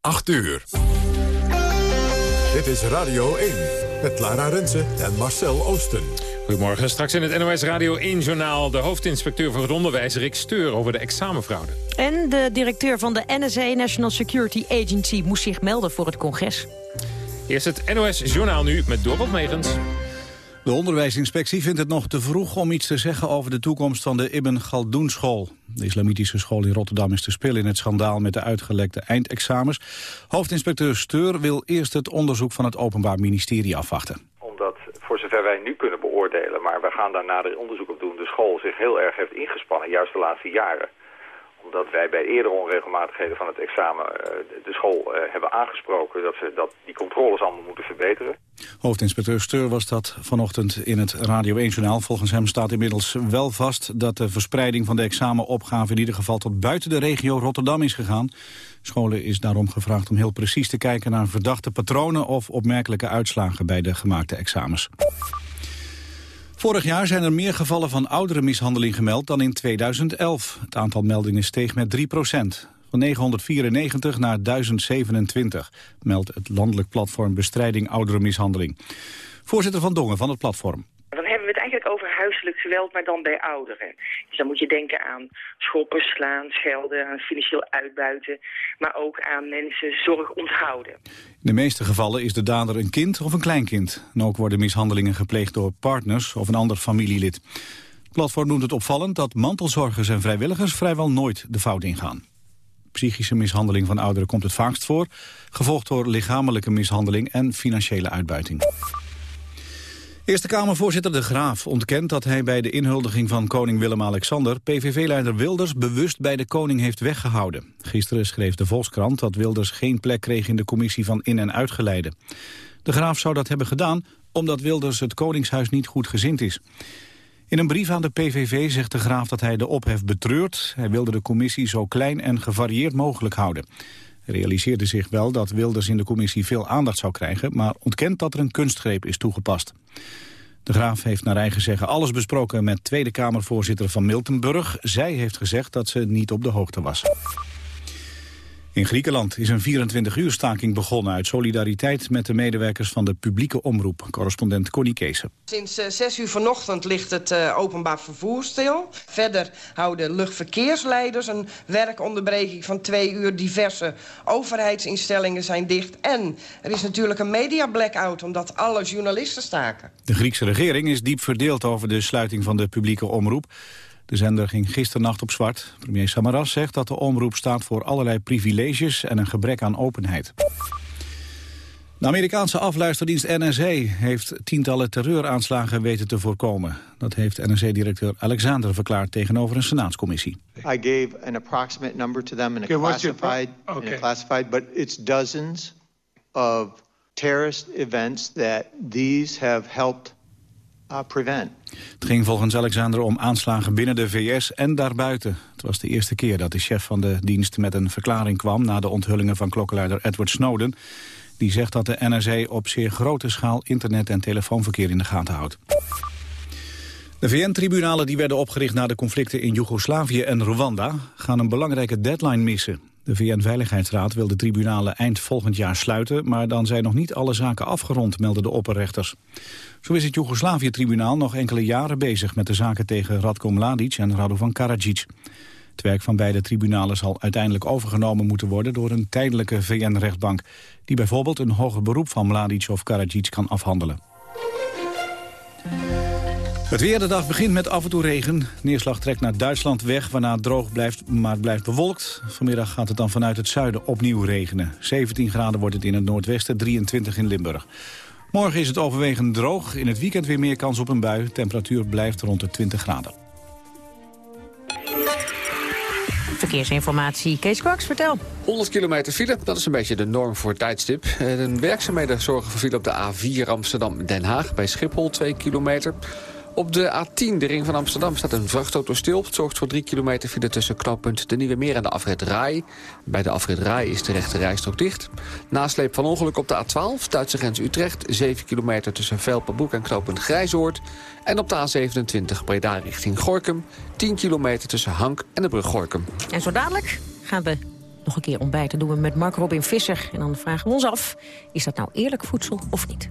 8 uur. Dit is Radio 1 met Lara Rensen en Marcel Oosten. Goedemorgen, straks in het NOS Radio 1-journaal... de hoofdinspecteur voor het onderwijs Rick Steur over de examenfraude. En de directeur van de NSA, National Security Agency... moest zich melden voor het congres. Eerst het NOS-journaal nu met Dorot Megens. De onderwijsinspectie vindt het nog te vroeg om iets te zeggen over de toekomst van de Ibn Galdoen school. De islamitische school in Rotterdam is te spil in het schandaal met de uitgelekte eindexamens. Hoofdinspecteur Steur wil eerst het onderzoek van het Openbaar Ministerie afwachten. Omdat, voor zover wij nu kunnen beoordelen, maar we gaan daar nader onderzoek op doen, de school zich heel erg heeft ingespannen, juist de laatste jaren omdat wij bij eerdere onregelmatigheden van het examen uh, de school uh, hebben aangesproken dat, ze, dat die controles allemaal moeten verbeteren. Hoofdinspecteur Steur was dat vanochtend in het Radio 1-journaal. Volgens hem staat inmiddels wel vast dat de verspreiding van de examenopgave in ieder geval tot buiten de regio Rotterdam is gegaan. Scholen is daarom gevraagd om heel precies te kijken naar verdachte patronen of opmerkelijke uitslagen bij de gemaakte examens. Vorig jaar zijn er meer gevallen van oudere mishandeling gemeld dan in 2011. Het aantal meldingen steeg met 3 procent. Van 994 naar 1027, meldt het landelijk platform Bestrijding Ouderenmishandeling. Voorzitter Van Dongen van het platform huiselijk geweld, maar dan bij ouderen. Dus dan moet je denken aan schoppen, slaan, schelden, aan financieel uitbuiten, maar ook aan mensen zorg onthouden. In de meeste gevallen is de dader een kind of een kleinkind. Ook worden mishandelingen gepleegd door partners of een ander familielid. Het platform noemt het opvallend dat mantelzorgers en vrijwilligers vrijwel nooit de fout ingaan. Psychische mishandeling van ouderen komt het vaakst voor, gevolgd door lichamelijke mishandeling en financiële uitbuiting. Eerste Kamervoorzitter De Graaf ontkent dat hij bij de inhuldiging van koning Willem-Alexander PVV-leider Wilders bewust bij de koning heeft weggehouden. Gisteren schreef de Volkskrant dat Wilders geen plek kreeg in de commissie van in- en uitgeleide. De Graaf zou dat hebben gedaan omdat Wilders het koningshuis niet goed gezind is. In een brief aan de PVV zegt de Graaf dat hij de ophef betreurt. Hij wilde de commissie zo klein en gevarieerd mogelijk houden. Realiseerde zich wel dat Wilders in de commissie veel aandacht zou krijgen... maar ontkent dat er een kunstgreep is toegepast. De Graaf heeft naar eigen zeggen alles besproken met Tweede Kamervoorzitter van Miltenburg. Zij heeft gezegd dat ze niet op de hoogte was. In Griekenland is een 24-uur staking begonnen uit solidariteit met de medewerkers van de publieke omroep, correspondent Connie Kees. Sinds uh, eh, 6 uur vanochtend ligt het uh, openbaar vervoer stil. Verder houden luchtverkeersleiders een werkonderbreking van twee uur. Diverse overheidsinstellingen zijn dicht. En er is natuurlijk een media blackout omdat alle journalisten staken. De Griekse regering is diep verdeeld over de sluiting van de publieke omroep. De zender ging gisternacht op zwart. Premier Samaras zegt dat de omroep staat voor allerlei privileges en een gebrek aan openheid. De Amerikaanse afluisterdienst NSA heeft tientallen terreuraanslagen weten te voorkomen. Dat heeft NSA-directeur Alexander verklaard tegenover een senaatscommissie. I gave an approximate number to them in a, classified, okay. in a classified, but it's dozens of terrorist events that these have helped prevent. Het ging volgens Alexander om aanslagen binnen de VS en daarbuiten. Het was de eerste keer dat de chef van de dienst met een verklaring kwam... na de onthullingen van klokkenluider Edward Snowden. Die zegt dat de NRC op zeer grote schaal internet- en telefoonverkeer in de gaten houdt. De VN-tribunalen die werden opgericht na de conflicten in Joegoslavië en Rwanda... gaan een belangrijke deadline missen. De VN-veiligheidsraad wil de tribunalen eind volgend jaar sluiten... maar dan zijn nog niet alle zaken afgerond, melden de opperrechters. Zo is het Joegoslavië-tribunaal nog enkele jaren bezig... met de zaken tegen Radko Mladic en Radovan Karadzic. Het werk van beide tribunalen zal uiteindelijk overgenomen moeten worden... door een tijdelijke VN-rechtbank... die bijvoorbeeld een hoger beroep van Mladic of Karadzic kan afhandelen. Het weer de dag begint met af en toe regen. Neerslag trekt naar Duitsland weg, waarna het droog blijft, maar het blijft bewolkt. Vanmiddag gaat het dan vanuit het zuiden opnieuw regenen. 17 graden wordt het in het noordwesten, 23 in Limburg. Morgen is het overwegend droog. In het weekend weer meer kans op een bui. Temperatuur blijft rond de 20 graden. Verkeersinformatie, Kees Kwaks, vertel. 100 kilometer file, dat is een beetje de norm voor tijdstip. Eh, de werkzaamheden zorgen voor file op de A4 Amsterdam-Den Haag... bij Schiphol, 2 kilometer. Op de A10, de ring van Amsterdam, staat een vrachtauto stil. Het zorgt voor 3 kilometer file tussen knooppunt De Nieuwe Meer en de afrit Rai. Bij de afrit Rai is de rechte rijstrook dicht. Nasleep van ongeluk op de A12, Duitse grens Utrecht. 7 kilometer tussen Velpenbroek en knooppunt Grijzoord. En op de A27 Breda richting Gorkum. 10 kilometer tussen Hank en de brug Gorkum. En zo dadelijk gaan we nog een keer ontbijten. doen we met Mark Robin Visser. En dan vragen we ons af, is dat nou eerlijk voedsel of niet?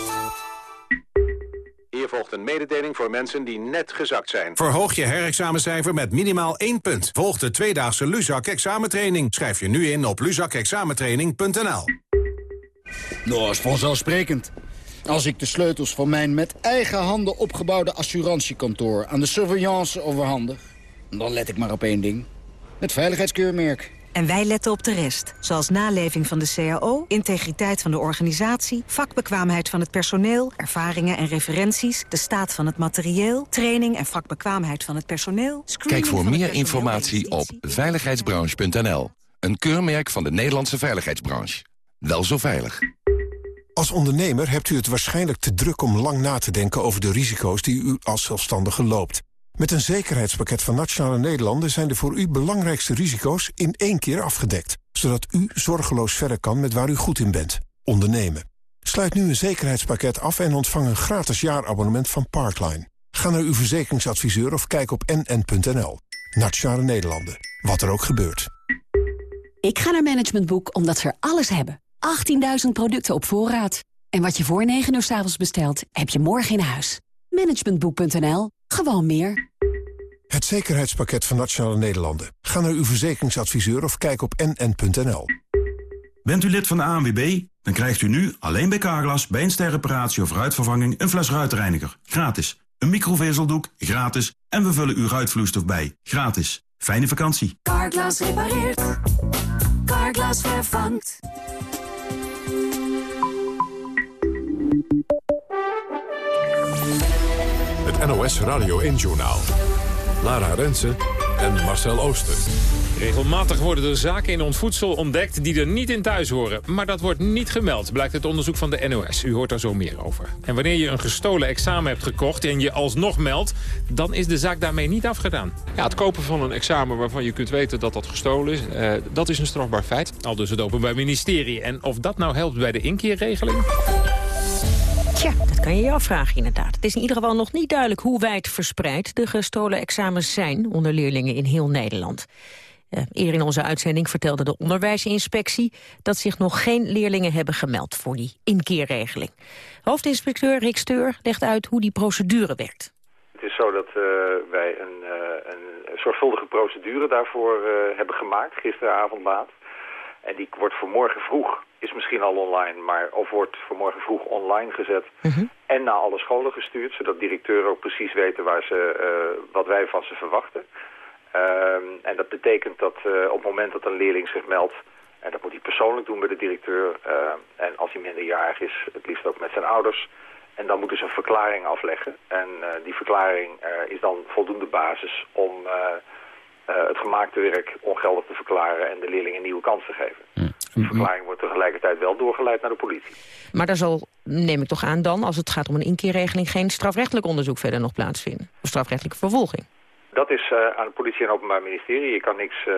Hier volgt een mededeling voor mensen die net gezakt zijn. Verhoog je herexamencijfer met minimaal 1 punt. Volg de tweedaagse Luzak examentraining. Schrijf je nu in op luzakexamentraining.nl. Nou, is vanzelfsprekend. Als ik de sleutels van mijn met eigen handen opgebouwde assurantiekantoor... aan de surveillance overhandig, dan let ik maar op één ding. Het veiligheidskeurmerk. En wij letten op de rest, zoals naleving van de CAO, integriteit van de organisatie, vakbekwaamheid van het personeel, ervaringen en referenties, de staat van het materieel, training en vakbekwaamheid van het personeel. Kijk voor meer informatie op veiligheidsbranche.nl. Een keurmerk van de Nederlandse veiligheidsbranche. Wel zo veilig. Als ondernemer hebt u het waarschijnlijk te druk om lang na te denken over de risico's die u als zelfstandige loopt. Met een zekerheidspakket van Nationale Nederlanden zijn de voor u belangrijkste risico's in één keer afgedekt. Zodat u zorgeloos verder kan met waar u goed in bent. Ondernemen. Sluit nu een zekerheidspakket af en ontvang een gratis jaarabonnement van Parkline. Ga naar uw verzekeringsadviseur of kijk op nn.nl. Nationale Nederlanden. Wat er ook gebeurt. Ik ga naar Management Boek omdat ze er alles hebben. 18.000 producten op voorraad. En wat je voor 9 uur s avonds bestelt, heb je morgen in huis. Managementboek.nl. Gewoon meer. Het zekerheidspakket van Nationale Nederlanden. Ga naar uw verzekeringsadviseur of kijk op nn.nl. Bent u lid van de ANWB? Dan krijgt u nu alleen bij Carglass bij een sterreparatie of ruitvervanging een fles ruitreiniger. Gratis. Een microvezeldoek. Gratis. En we vullen uw ruitvloeistof bij. Gratis. Fijne vakantie. Carglass repareert. Carglass vervangt. Het NOS Radio 1-journaal. Lara Rensen en Marcel Ooster. Regelmatig worden er zaken in ons voedsel ontdekt die er niet in thuis horen. Maar dat wordt niet gemeld, blijkt het onderzoek van de NOS. U hoort daar zo meer over. En wanneer je een gestolen examen hebt gekocht en je alsnog meldt... dan is de zaak daarmee niet afgedaan. Ja, het kopen van een examen waarvan je kunt weten dat dat gestolen is... Eh, dat is een strafbaar feit. Al dus het Openbaar Ministerie. En of dat nou helpt bij de inkeerregeling? Tja, dat kan je je afvragen inderdaad. Het is in ieder geval nog niet duidelijk hoe wijd verspreid de gestolen examens zijn onder leerlingen in heel Nederland. Uh, eerder in onze uitzending vertelde de onderwijsinspectie dat zich nog geen leerlingen hebben gemeld voor die inkeerregeling. Hoofdinspecteur Rick Steur legt uit hoe die procedure werkt. Het is zo dat uh, wij een, uh, een zorgvuldige procedure daarvoor hebben gemaakt, gisteravond laat. En die wordt voor morgen vroeg, is misschien al online, maar of wordt voor morgen vroeg online gezet. Mhm. En naar alle scholen gestuurd, zodat directeuren ook precies weten waar ze, uh, wat wij van ze verwachten. Um, en dat betekent dat uh, op het moment dat een leerling zich meldt, en dat moet hij persoonlijk doen bij de directeur, uh, en als hij minderjarig is, het liefst ook met zijn ouders, en dan moeten ze een verklaring afleggen. En die verklaring is dan voldoende basis om het gemaakte werk ongeldig te verklaren en de leerling een nieuwe kans te geven. Mm. Die verklaring wordt tegelijkertijd wel doorgeleid naar de politie. Maar daar zal, neem ik toch aan dan, als het gaat om een inkeerregeling... geen strafrechtelijk onderzoek verder nog plaatsvinden? Of strafrechtelijke vervolging? Dat is uh, aan de politie en openbaar ministerie. Je kan niks uh,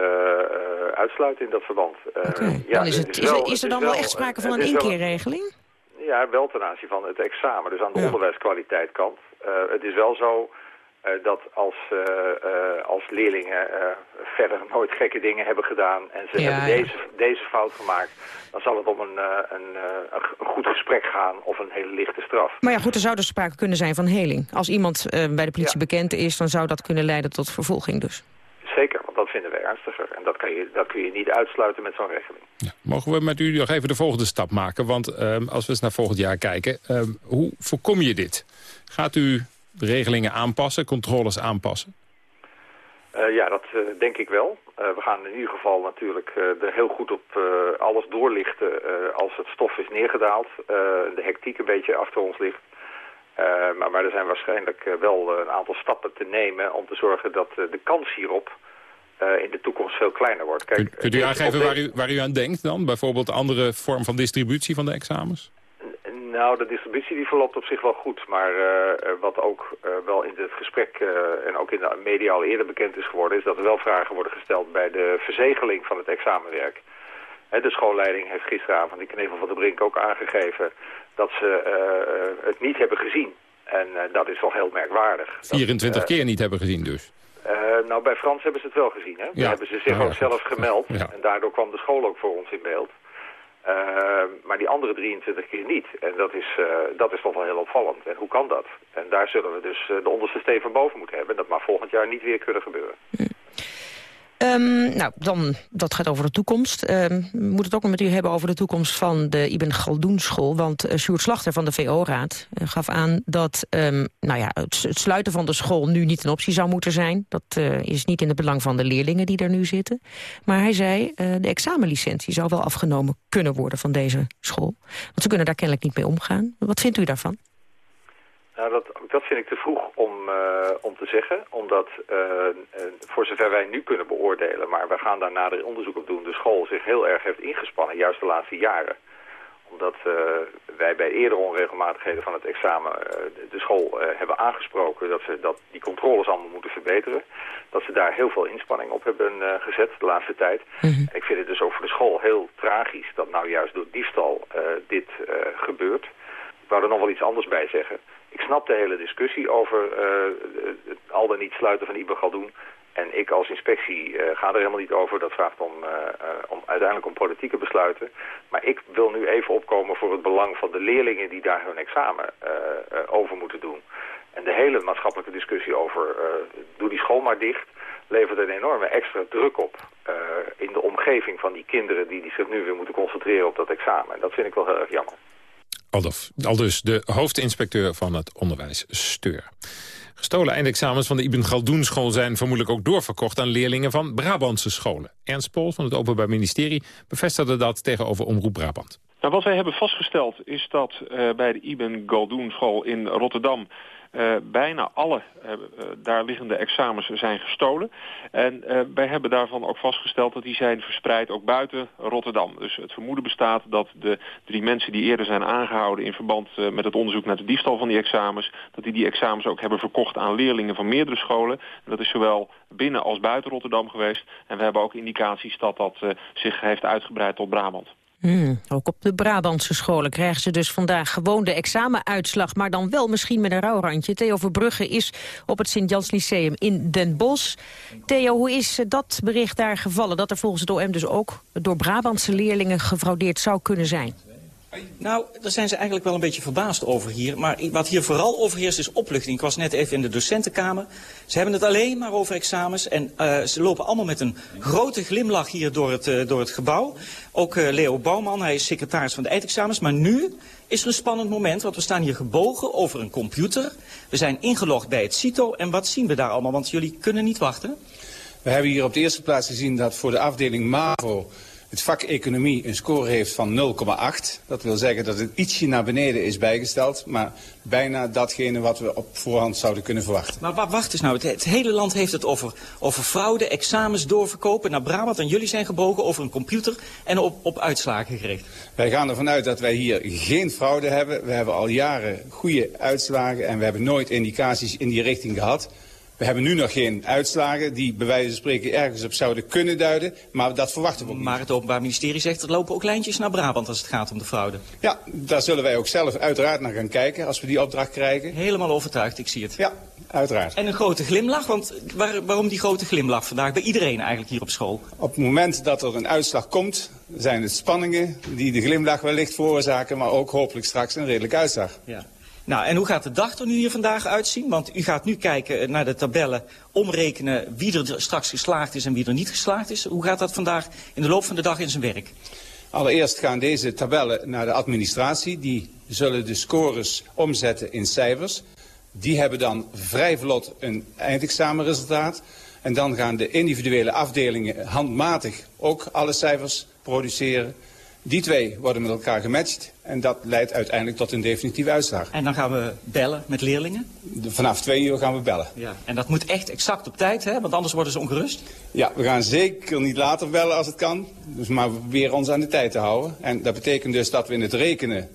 uitsluiten in dat verband. Okay. Ja, is, het, is, wel, er, is er dan wel echt sprake van een inkeerregeling? ja, wel ten aanzien van het examen. Dus aan de ja. onderwijskwaliteit kant. het is wel zo dat als, uh, uh, als leerlingen verder nooit gekke dingen hebben gedaan en ze ja, hebben ja. deze, deze fout gemaakt, dan zal het om een, een, een, goed gesprek gaan of een hele lichte straf. Maar ja, goed, er zou dus sprake kunnen zijn van heling. Als iemand bij de politie ja. bekend is, dan zou dat kunnen leiden tot vervolging dus. Zeker, want dat vinden wij ernstiger. En dat, kan je, dat kun je niet uitsluiten met zo'n regeling. Ja, mogen we met u nog even de volgende stap maken? Want um, als we eens naar volgend jaar kijken, um, hoe voorkom je dit? Gaat u de regelingen aanpassen, controles aanpassen? Uh, ja, dat uh, denk ik wel. Uh, we gaan in ieder geval natuurlijk er heel goed op alles doorlichten als het stof is neergedaald. de hectiek een beetje achter ons ligt. maar, maar er zijn waarschijnlijk wel een aantal stappen te nemen om te zorgen dat de kans hierop in de toekomst veel kleiner wordt. Kijk, kunt u aangeven waar u, waar u aan denkt dan? Bijvoorbeeld andere vorm van distributie van de examens? Nou, de distributie die verloopt op zich wel goed. Maar uh, wat ook uh, wel in het gesprek uh, en ook in de media al eerder bekend is geworden... is dat er wel vragen worden gesteld bij de verzegeling van het examenwerk. Hè, de schoolleiding heeft gisteravond in Knevel van de Brink ook aangegeven... dat ze het niet hebben gezien. En dat is wel heel merkwaardig. 24 dat, keer niet hebben gezien dus? nou, bij Frans hebben ze het wel gezien. Hè? Ja. hebben ze zich ook zelf gemeld. En daardoor kwam de school ook voor ons in beeld. Uh, maar die andere 23 keer niet. En dat is, uh, dat is toch wel heel opvallend. En hoe kan dat? En daar zullen we dus uh, de onderste steen boven moeten hebben. Dat mag volgend jaar niet weer kunnen gebeuren. Um, nou, dan, dat gaat over de toekomst. Um, we moeten het ook nog met u hebben over de toekomst van de Ibn Galdoen school. Want uh, Sjoerd Slachter van de VO-raad uh, gaf aan dat um, nou ja, het, sluiten van de school nu niet een optie zou moeten zijn. Dat uh, is niet in het belang van de leerlingen die er nu zitten. Maar hij zei, de examenlicentie zou wel afgenomen kunnen worden van deze school. Want ze kunnen daar kennelijk niet mee omgaan. Wat vindt u daarvan? Nou, dat, dat vind ik te vroeg om, uh, om te zeggen. Omdat, uh, voor zover wij nu kunnen beoordelen... maar we gaan daar nader onderzoek op doen... de school zich heel erg heeft ingespannen, juist de laatste jaren. Omdat wij bij eerdere onregelmatigheden van het examen... de school hebben aangesproken dat ze dat die controles allemaal moeten verbeteren. Dat ze daar heel veel inspanning op hebben gezet de laatste tijd. Mm -hmm. En ik vind het dus ook voor de school heel tragisch... dat nou juist door diefstal dit gebeurt. Ik wou er nog wel iets anders bij zeggen... Ik snap de hele discussie over uh, het al dan niet sluiten van Iber Galdoen. En ik als inspectie uh, ga er helemaal niet over. Dat vraagt om, uh, om uiteindelijk om politieke besluiten. Maar ik wil nu even opkomen voor het belang van de leerlingen die daar hun examen over moeten doen. En de hele maatschappelijke discussie over doe die school maar dicht levert een enorme extra druk op in de omgeving van die kinderen die zich nu weer moeten concentreren op dat examen. En dat vind ik wel heel erg jammer. Aldus, aldus de hoofdinspecteur van het onderwijs Steur. Gestolen eindexamens van de Ibn Galdoen school zijn vermoedelijk ook doorverkocht aan leerlingen van Brabantse scholen. Ernst Pol van het Openbaar Ministerie bevestigde dat tegenover Omroep Brabant. Nou, wat wij hebben vastgesteld is dat uh, bij de Ibn Galdoen school in Rotterdam uh, bijna alle uh, daar liggende examens zijn gestolen. En wij hebben daarvan ook vastgesteld dat die zijn verspreid ook buiten Rotterdam. Dus het vermoeden bestaat dat de drie mensen die eerder zijn aangehouden... in verband met het onderzoek naar de diefstal van die examens... dat die die examens ook hebben verkocht aan leerlingen van meerdere scholen. En dat is zowel binnen als buiten Rotterdam geweest. En we hebben ook indicaties dat dat zich heeft uitgebreid tot Brabant. Hmm, ook op de Brabantse scholen krijgen ze dus vandaag gewoon de examenuitslag... maar dan wel misschien met een rouwrandje. Theo Verbrugge is op het Sint-Jans Lyceum in Den Bosch. Theo, hoe is dat bericht daar gevallen? Dat er volgens het OM dus ook door Brabantse leerlingen gefraudeerd zou kunnen zijn? Nou, daar zijn ze eigenlijk wel een beetje verbaasd over hier. Maar wat hier vooral overheerst is opluchting. Ik was net even in de docentenkamer. Ze hebben het alleen maar over examens. En uh, ze lopen allemaal met een grote glimlach hier door het, uh, door het gebouw. Ook uh, Leo Bouwman, hij is secretaris van de eindexamens. Maar nu is er een spannend moment, want we staan hier gebogen over een computer. We zijn ingelogd bij het CITO. En wat zien we daar allemaal? Want jullie kunnen niet wachten. We hebben hier op de eerste plaats gezien dat voor de afdeling MAVO het vak economie een score heeft van 0,8. Dat wil zeggen dat het ietsje naar beneden is bijgesteld, maar bijna datgene wat we op voorhand zouden kunnen verwachten. Maar wacht eens nou, het, hele land heeft het over, over fraude, examens doorverkopen naar Brabant en jullie zijn gebogen over een computer en op, op uitslagen gericht. Wij gaan ervan uit dat wij hier geen fraude hebben. We hebben al jaren goede uitslagen en we hebben nooit indicaties in die richting gehad. We hebben nu nog geen uitslagen die bij wijze van spreken ergens op zouden kunnen duiden. Maar dat verwachten we ook niet. Maar het Openbaar Ministerie zegt er lopen ook lijntjes naar Brabant als het gaat om de fraude. Ja, daar zullen wij ook zelf uiteraard naar gaan kijken als we die opdracht krijgen. Helemaal overtuigd, ik zie het. Ja, uiteraard. En een grote glimlach, want waar, waarom die grote glimlach vandaag bij iedereen eigenlijk hier op school? Op het moment dat er een uitslag komt, zijn het spanningen die de glimlach wellicht veroorzaken, maar ook hopelijk straks een redelijke uitslag. Ja. Nou, en hoe gaat de dag er nu hier vandaag uitzien? Want u gaat nu kijken naar de tabellen, omrekenen wie er straks geslaagd is en wie er niet geslaagd is. Hoe gaat dat vandaag in de loop van de dag in zijn werk? Allereerst gaan deze tabellen naar de administratie. Die zullen de scores omzetten in cijfers. Die hebben dan vrij vlot een eindexamenresultaat. En dan gaan de individuele afdelingen handmatig ook alle cijfers produceren. Die twee worden met elkaar gematcht en dat leidt uiteindelijk tot een definitieve uitslag. En dan gaan we bellen met leerlingen? vanaf twee uur gaan we bellen. Ja. En dat moet echt exact op tijd, hè? want anders worden ze ongerust? Ja, we gaan zeker niet later bellen als het kan. Dus maar we proberen ons aan de tijd te houden. En dat betekent dus dat we in het rekenen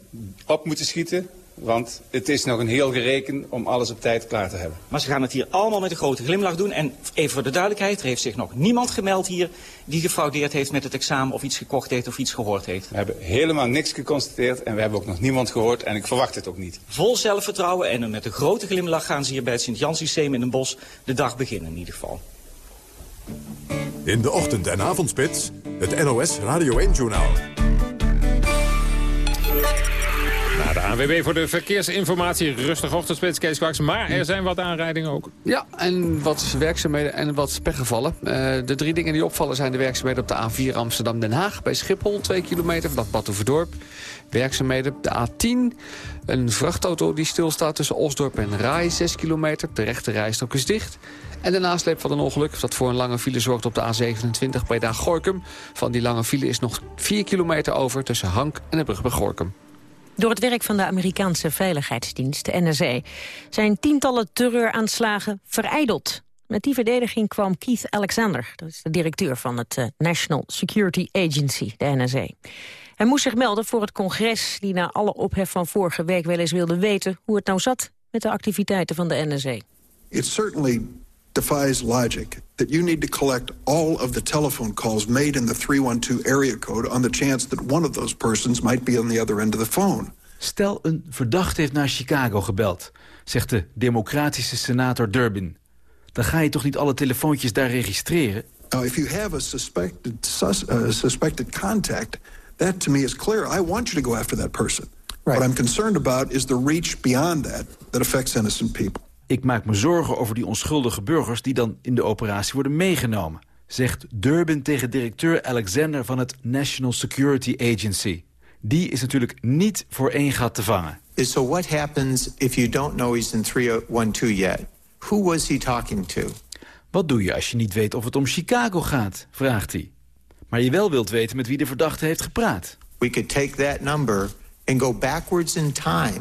op moeten schieten. Want het is nog een heel gereken om alles op tijd klaar te hebben. Maar ze gaan het hier allemaal met een grote glimlach doen. En even voor de duidelijkheid, er heeft zich nog niemand gemeld hier... die gefraudeerd heeft met het examen of iets gekocht heeft of iets gehoord heeft. We hebben helemaal niks geconstateerd en we hebben ook nog niemand gehoord en ik verwacht het ook niet. Vol zelfvertrouwen en met een grote glimlach gaan ze hier bij het Sint-Jans Lyceum in Den Bosch de dag beginnen in ieder geval. In de ochtend- en avondspits, het NOS Radio 1-journaal. ANWB voor de verkeersinformatie. Rustig ochtendspits, Kees Kwaks. Maar er zijn wat aanrijdingen ook. Ja, en wat werkzaamheden en wat pechgevallen. Uh, de drie dingen die opvallen zijn de werkzaamheden op de A4 Amsterdam-Den Haag. Bij Schiphol, 2 kilometer vanaf Batuverdorp. Werkzaamheden de A10. Een vrachtauto die stilstaat tussen Osdorp en Rai, 6 kilometer. De rechte rijstok is dicht. En de nasleep van een ongeluk dat voor een lange file zorgt op de A27 bij Daag-Gorkum. Van die lange file is nog 4 kilometer over tussen Hank en de brug bij Gorkum. Door het werk van de Amerikaanse veiligheidsdienst, de NSA... zijn tientallen terreuraanslagen vereideld. Met die verdediging kwam Keith Alexander. Dat is de directeur van het uh, National Security Agency, de NSA. Hij moest zich melden voor het congres... die na alle ophef van vorige week wel eens wilde weten... hoe het nou zat met de activiteiten van de NSA. It's certainly defies logic that you need to collect all of the telephone calls made in the 312 area code on the chance that one of those persons might be on the other end of the phone. Stel een verdachte heeft naar Chicago gebeld, zegt de democratische senator Durbin. Dan ga je toch niet alle telefoontjes daar registreren? Now, if you have a suspected, sus, uh, suspected contact, that to me is clear. I want you to go after that person. Right. What I'm concerned about is the reach beyond that that affects innocent people. Ik maak me zorgen over die onschuldige burgers die dan in de operatie worden meegenomen. Zegt Durbin tegen directeur Alexander van het National Security Agency. Die is natuurlijk niet voor één gat te vangen. So what happens if you don't know he's in 312 yet? Who was he talking to? Wat doe je als je niet weet of het om Chicago gaat? Vraagt hij. Maar je wel wilt weten met wie de verdachte heeft gepraat. We could take that number and go backwards in time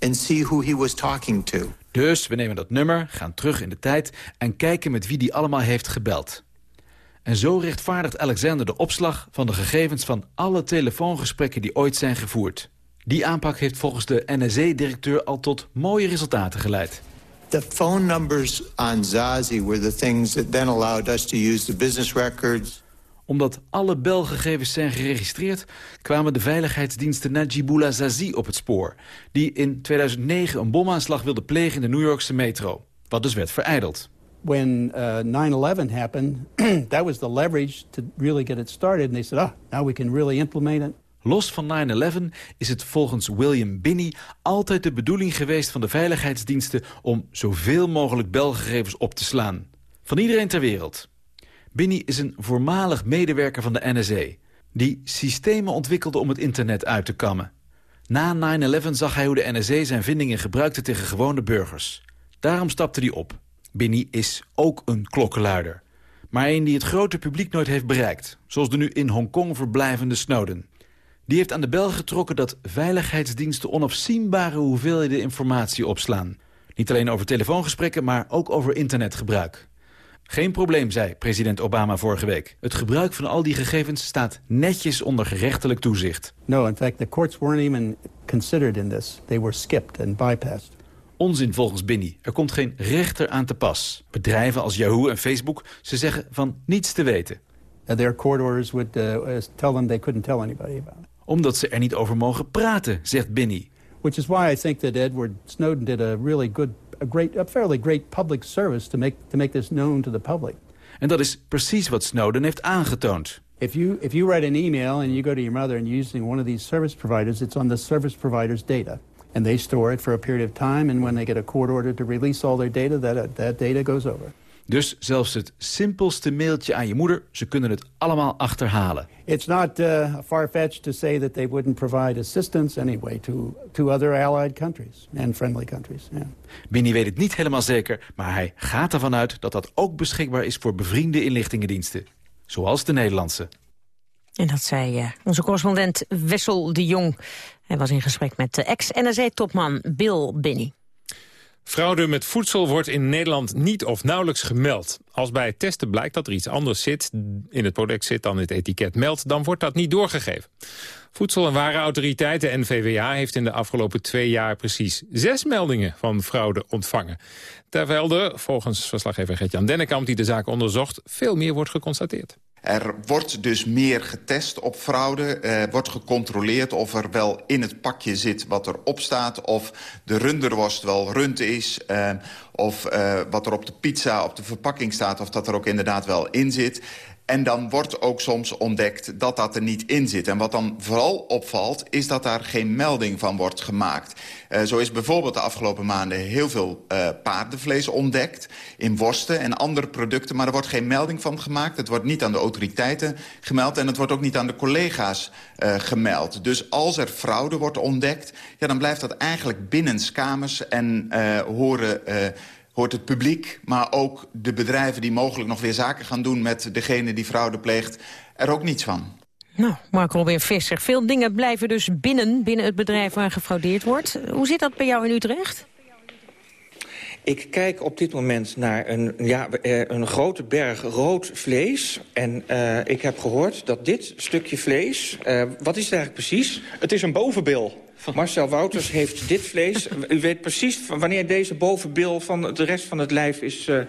and see who he was talking to. Dus we nemen dat nummer, gaan terug in de tijd... en kijken met wie die allemaal heeft gebeld. En zo rechtvaardigt Alexander de opslag van de gegevens... van alle telefoongesprekken die ooit zijn gevoerd. Die aanpak heeft volgens de NSA-directeur al tot mooie resultaten geleid. The phone numbers on Zazi were the things that then allowed us to use the business records omdat alle belgegevens zijn geregistreerd... kwamen de veiligheidsdiensten Najibullah Zazi op het spoor... die in 2009 een bomaanslag wilde plegen in de New Yorkse metro. Wat dus werd vereideld. When uh, 9-11 happened, that was the leverage to really get it started. And they said, ah, now we can really implement it. Los van 9-11 is het volgens William Binney altijd de bedoeling geweest van de veiligheidsdiensten... om zoveel mogelijk belgegevens op te slaan. Van iedereen ter wereld. Binny is een voormalig medewerker van de NSA... die systemen ontwikkelde om het internet uit te kammen. Na 9-11 zag hij hoe de NSA zijn vindingen gebruikte tegen gewone burgers. Daarom stapte hij op. Binny is ook een klokkenluider. Maar een die het grote publiek nooit heeft bereikt. Zoals de nu in Hongkong verblijvende Snowden. Die heeft aan de bel getrokken dat veiligheidsdiensten onafzienbare hoeveelheden informatie opslaan. Niet alleen over telefoongesprekken, maar ook over internetgebruik. Geen probleem, zei president Obama vorige week. Het gebruik van al die gegevens staat netjes onder gerechtelijk toezicht. No, in fact, the courts weren't even considered in this. They were skipped and bypassed. Onzin volgens Binny. Er komt geen rechter aan te pas. Bedrijven als Yahoo en Facebook, ze zeggen van niets te weten. Uh, their court orders would uh, tell them they couldn't tell anybody about it. Omdat ze er niet over mogen praten, zegt Binny. Which is why I think that Edward Snowden did a really good a great, a fairly great public service to make to make this known to the public. En dat is precies wat Snowden heeft aangetoond. If you if you write an email and you go to your mother and you're using one of these service providers, it's on the service provider's data. And they store it for a period of time and when they get a court order to release all their data, that that data goes over. Dus zelfs het simpelste mailtje aan je moeder, ze kunnen het allemaal achterhalen. It's not uh, far-fetched to say that they wouldn't provide assistance anyway to, to other allied countries and friendly countries. Yeah. Winnie weet het niet helemaal zeker, maar hij gaat ervan uit dat dat ook beschikbaar is voor bevriende inlichtingendiensten. Zoals de Nederlandse. En dat zei uh, onze correspondent Wessel de Jong. Hij was in gesprek met de ex-NRC-topman Bill Binney. Fraude met voedsel wordt in Nederland niet of nauwelijks gemeld. Als bij het testen blijkt dat er iets anders zit, in het product zit dan het etiket meldt, dan wordt dat niet doorgegeven. Voedsel- en Warenautoriteit, de NVWA, heeft in de afgelopen twee jaar precies zes meldingen van fraude ontvangen. Terwijl er, volgens verslaggever Gert-Jan Dennekamp, die de zaak onderzocht, veel meer wordt geconstateerd. Er wordt dus meer getest op fraude. Er wordt gecontroleerd of er wel in het pakje zit wat erop staat... of de runderworst wel rund is... Eh, of uh, wat er op de pizza op de verpakking staat... of dat er ook inderdaad wel in zit. En dan wordt ook soms ontdekt dat dat er niet in zit. En wat dan vooral opvalt, is dat daar geen melding van wordt gemaakt. Uh, zo is bijvoorbeeld de afgelopen maanden heel veel uh, paardenvlees ontdekt... in worsten en andere producten, maar er wordt geen melding van gemaakt. Het wordt niet aan de autoriteiten gemeld en het wordt ook niet aan de collega's uh, gemeld. Dus als er fraude wordt ontdekt, ja, dan blijft dat eigenlijk binnen kamers... en horen hoort het publiek, maar ook de bedrijven die mogelijk nog weer zaken gaan doen... met degene die fraude pleegt, er ook niets van. Nou, Mark Robin Visser, veel dingen blijven dus binnen, binnen het bedrijf waar gefraudeerd wordt. Hoe zit dat bij jou in Utrecht? Ik kijk op dit moment naar een, ja, eh, een grote berg rood vlees. En uh, ik heb gehoord dat dit stukje vlees... Uh, wat is het eigenlijk precies? Het is een bovenbil. Marcel Wouters heeft dit vlees. U weet precies wanneer deze bovenbil van de rest van het lijf is... Uh...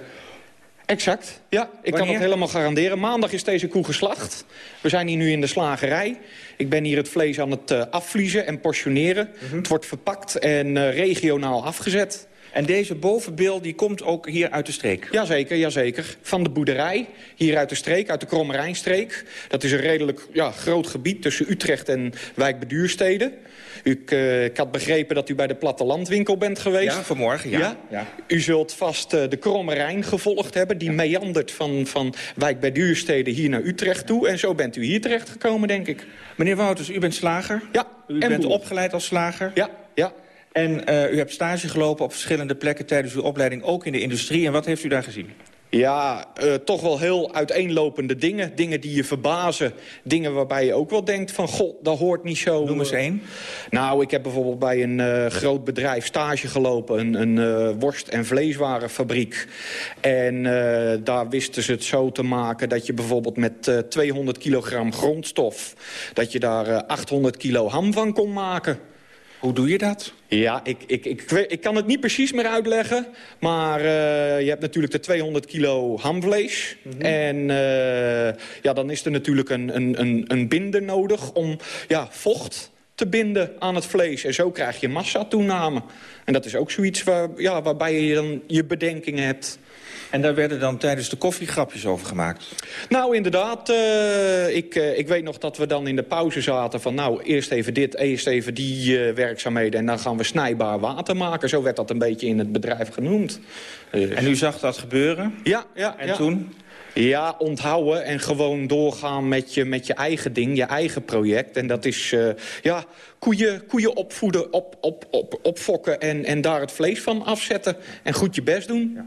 Exact, ja. Ik kan het helemaal garanderen. Maandag is deze koe geslacht. We zijn hier nu in de slagerij. Ik ben hier het vlees aan het uh, afvliezen en portioneren. Mm -hmm. Het wordt verpakt en uh, regionaal afgezet. En deze bovenbil die komt ook hier uit de streek? Jazeker, jazeker. Van de boerderij, hier uit de streek, uit de Krommerijnstreek. Dat is een redelijk ja, groot gebied tussen Utrecht en Wijk Beduurstede. U, uh, ik had begrepen dat u bij de plattelandwinkel bent geweest. Ja, vanmorgen, ja. ja? ja. U zult vast uh, de Kromme Rijn gevolgd hebben. Die meandert van, van Wijk bij Duurstede hier naar Utrecht toe. En zo bent u hier terecht gekomen, denk ik. Meneer Wouters, u bent slager? Ja. U bent opgeleid als slager? Ja, ja. En uh, u hebt stage gelopen op verschillende plekken tijdens uw opleiding, ook in de industrie. En wat heeft u daar gezien? Ja, uh, toch wel heel uiteenlopende dingen. Dingen die je verbazen. Dingen waarbij je ook wel denkt van... goh, dat hoort niet zo... Noem eens één. Nou, ik heb bijvoorbeeld bij een uh, groot bedrijf stage gelopen. Een, een uh, worst- en vleeswarenfabriek. En daar wisten ze het zo te maken... dat je bijvoorbeeld met 200 kilogram grondstof... dat je daar 800 kilo ham van kon maken. Hoe doe je dat? Ja, ik, ik, ik, ik kan het niet precies meer uitleggen. Maar uh, je hebt natuurlijk de 200 kilo hamvlees. Mm -hmm. En uh, ja, dan is er natuurlijk een, een, een, een binder nodig om ja, vocht te binden aan het vlees. En zo krijg je massatoename. En dat is ook zoiets waar, ja, waarbij je dan je bedenkingen hebt. En daar werden dan tijdens de koffie grapjes over gemaakt? Nou, inderdaad. Uh, ik, uh, ik weet nog dat we dan in de pauze zaten van... nou, eerst even dit, eerst even die uh, werkzaamheden... en dan gaan we snijbaar water maken. Zo werd dat een beetje in het bedrijf genoemd. En u zag dat gebeuren? Ja, ja. En ja. toen? Ja, onthouden en gewoon doorgaan met je, met je eigen ding, je eigen project. En dat is uh, ja, koeien, koeien opvoeden, op, op, op, opfokken en, en daar het vlees van afzetten. En goed je best doen. Ja.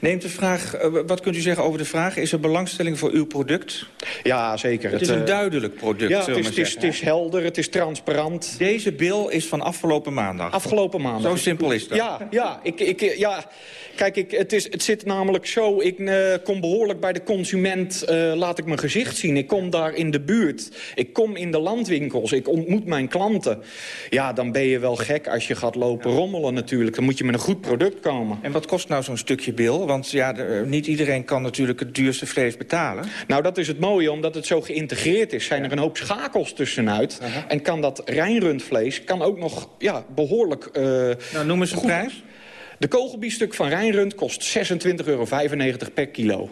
Neemt de vraag, uh, wat kunt u zeggen over de vraag? Is er belangstelling voor uw product? Ja, zeker. Het is een duidelijk product, ja, het is, het, is, het is helder, het is transparant. Deze bil is van afgelopen maandag? Afgelopen maandag. Zo simpel is dat? Ja, ja, ik, ik, ja kijk, ik, het, is, het zit namelijk zo... Ik uh, kom behoorlijk bij de consument, uh, laat ik mijn gezicht zien. Ik kom daar in de buurt. Ik kom in de landwinkels. Ik ontmoet mijn klanten. Ja, dan ben je wel gek als je gaat lopen rommelen natuurlijk. Dan moet je met een goed product komen. En wat kost nou zo'n stukje bil? Want ja, de, niet iedereen kan natuurlijk het duurste vlees betalen. Nou, dat is het mooie, omdat het zo geïntegreerd is. Zijn er een hoop schakels tussenuit. Uh -huh. En kan dat Rijnrundvlees kan ook nog ja, behoorlijk... Uh, nou, noem eens een goed. prijs. De kogelbiefstuk van Rijnrund kost 26,95 euro per kilo.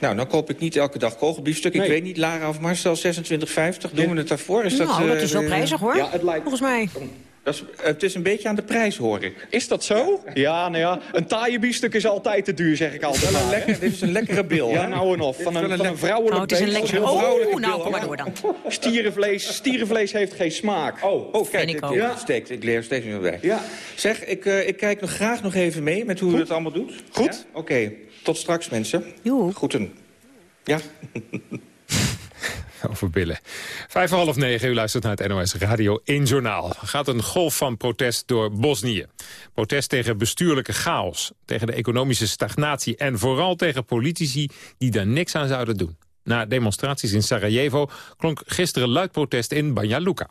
Nou, dan koop ik niet elke dag kogelbiefstuk. Nee. Ik weet niet, Lara of Marcel, 26,50. Doen we het daarvoor? Is dat, nou, dat is wel uh, prijzig, hoor. Ja, het lijkt... Volgens mij. Dat is, het is een beetje aan de prijs, hoor ik. Is dat zo? Ja, nou ja, een taaie biefstuk is altijd te duur, zeg ik altijd. Wel een lekker, dit is een lekkere bil. Ja, nou en of. Van een, een, van een vrouwelijk oh, het is een lekker... Oh, nou, kom maar door dan. Stierenvlees, stierenvlees heeft geen smaak. Oh, oh kijk, ik, ik, ja. steekt, ik leer steeds meer bij. Ja. Zeg, ik, uh, ik kijk nog graag nog even mee met hoe Goed. u het allemaal doet. Goed. Ja? Oké, okay. tot straks, mensen. Joe. Groeten. Ja. over billen. Vijf voor half negen, u luistert naar het NOS Radio 1 Journaal. Gaat een golf van protest door Bosnië. Protest tegen bestuurlijke chaos, tegen de economische stagnatie... en vooral tegen politici die daar niks aan zouden doen. Na demonstraties in Sarajevo klonk gisteren luid protest in Banja Luka.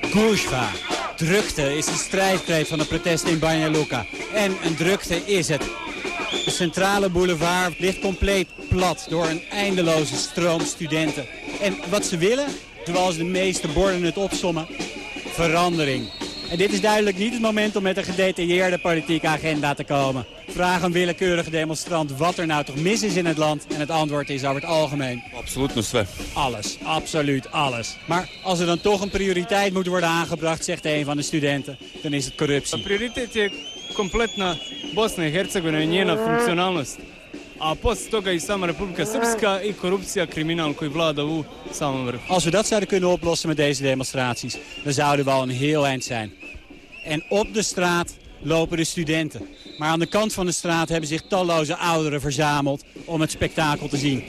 Gushva. Drukte is de strijdkreet van de protesten in Banja Luka. En een drukte is het. De centrale boulevard ligt compleet plat door een eindeloze stroom studenten. En wat ze willen, zoals de meeste borden het opsommen, verandering. En dit is duidelijk niet het moment om met een gedetailleerde politieke agenda te komen. Vraag een willekeurige demonstrant wat er nou toch mis is in het land. En het antwoord is over het algemeen. Absoluut sve. Alles, absoluut alles. Maar als er dan toch een prioriteit moet worden aangebracht, zegt een van de studenten, dan is het corruptie. De prioriteit is compleet Bosna en Herzegovina en njena functionalnost. A poslije toga i sama Republika Srpska i korupcija, kriminaal koji vlada u samom vrhu. Als we dat zouden kunnen oplossen met deze demonstraties, dan zouden we al een heel eind zijn. En op de straat lopen de studenten. Maar aan de kant van de straat hebben zich talloze ouderen verzameld om het spektakel te zien.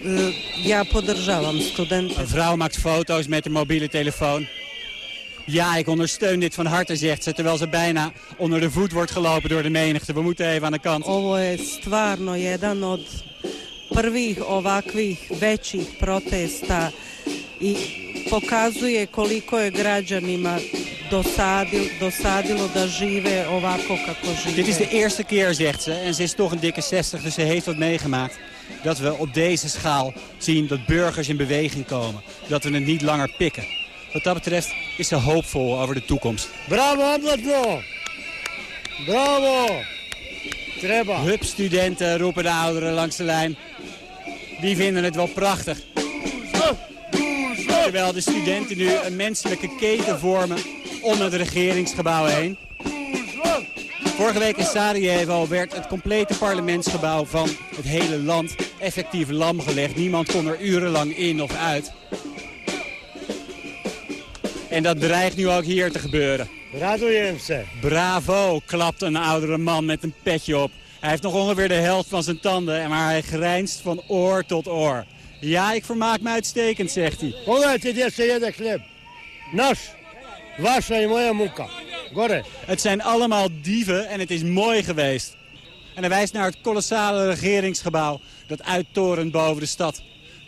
Ja podržavam studenten. Een vrouw maakt foto's met een mobiele telefoon. Ja, ik ondersteun dit van harte, zegt ze, terwijl ze bijna onder de voet wordt gelopen door de menigte. We moeten even aan de kant. Ovo je stvarno jedan od prvih ovakvih većih protesta i pokazuje koliko je građanima dosadil, dosadilo da žive ovako kako žive. Dit is de eerste keer, zegt ze, en ze is toch een dikke 60, dus ze heeft wat meegemaakt. Dat we op deze schaal zien dat burgers in beweging komen. Dat we het niet langer pikken. Wat dat betreft is ze hoopvol over de toekomst. Bravo, Amlatno! Bravo! Treba. Hup, studenten, roepen de ouderen langs de lijn. Die vinden het wel prachtig. Terwijl de studenten nu een menselijke keten vormen om het regeringsgebouw heen. Vorige week in Sarajevo werd het complete parlementsgebouw van het hele land effectief lam gelegd. Niemand kon er urenlang in of uit. En dat dreigt nu ook hier te gebeuren. Radojemse. Bravo, klapt een oudere man met een petje op. Hij heeft nog ongeveer de helft van zijn tanden, maar hij grijnst van oor tot oor. Ja, ik vermaak me uitstekend, zegt hij. Het zijn allemaal dieven en het is mooi geweest. En hij wijst naar het kolossale regeringsgebouw dat uittorent boven de stad.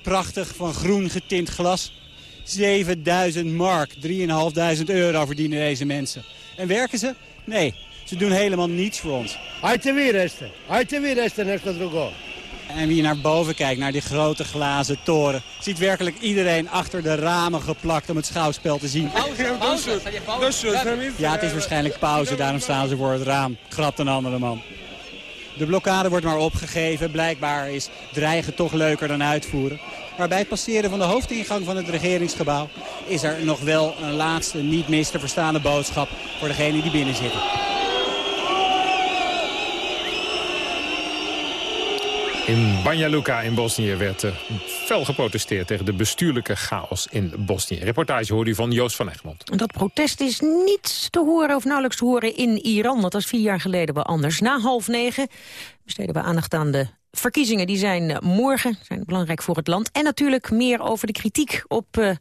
Prachtig van groen getint glas 7000 mark, 3.500 euro verdienen deze mensen. En werken ze? Nee, ze doen helemaal niets voor ons. Ajte vi reste, ajte vi reste nešto drugo. En wie naar boven kijkt, naar die grote glazen toren... ziet werkelijk iedereen achter de ramen geplakt om het schouwspel te zien. Pauze, pauze. Ja, het is waarschijnlijk pauze, daarom staan ze voor het raam. Grapt een andere man. De blokkade wordt maar opgegeven. Blijkbaar is dreigen toch leuker dan uitvoeren. Maar bij het passeren van de hoofdingang van het regeringsgebouw... is er nog wel een laatste niet mis te verstaande boodschap voor degenen die binnen zitten. In Banja Luka in Bosnië werd uh, fel geprotesteerd tegen de bestuurlijke chaos in Bosnië. Reportage hoorde u van Joost van Egmond. Dat protest is niet te horen of nauwelijks te horen in Iran. Dat was vier jaar geleden wel anders. Na half negen besteden we aandacht aan de verkiezingen. Die zijn eh, morgen, zijn belangrijk voor het land. En natuurlijk meer over de kritiek op uh,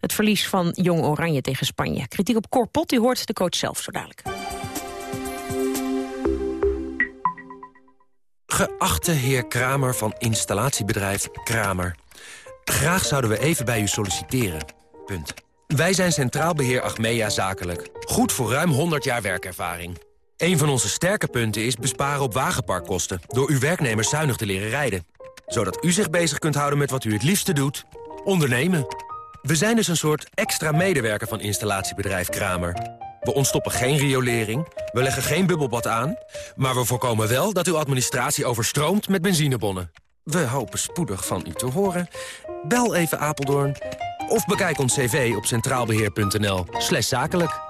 het verlies van Jong Oranje tegen Spanje. Kritiek op Corpot, u hoort de coach zelf zo dadelijk. Geachte heer Kramer van installatiebedrijf Kramer. Graag zouden we even bij u solliciteren. Punt. Wij zijn Centraal Beheer Achmea Zakelijk. Goed voor ruim 100 jaar werkervaring. Een van onze sterke punten is besparen op wagenparkkosten... door uw werknemers zuinig te leren rijden. Zodat u zich bezig kunt houden met wat u het liefste doet. Ondernemen. We zijn dus een soort extra medewerker van installatiebedrijf Kramer. We ontstoppen geen riolering, we leggen geen bubbelbad aan... maar we voorkomen wel dat uw administratie overstroomt met benzinebonnen. We hopen spoedig van u te horen. Bel even Apeldoorn of bekijk ons cv op centraalbeheer.nl zakelijk.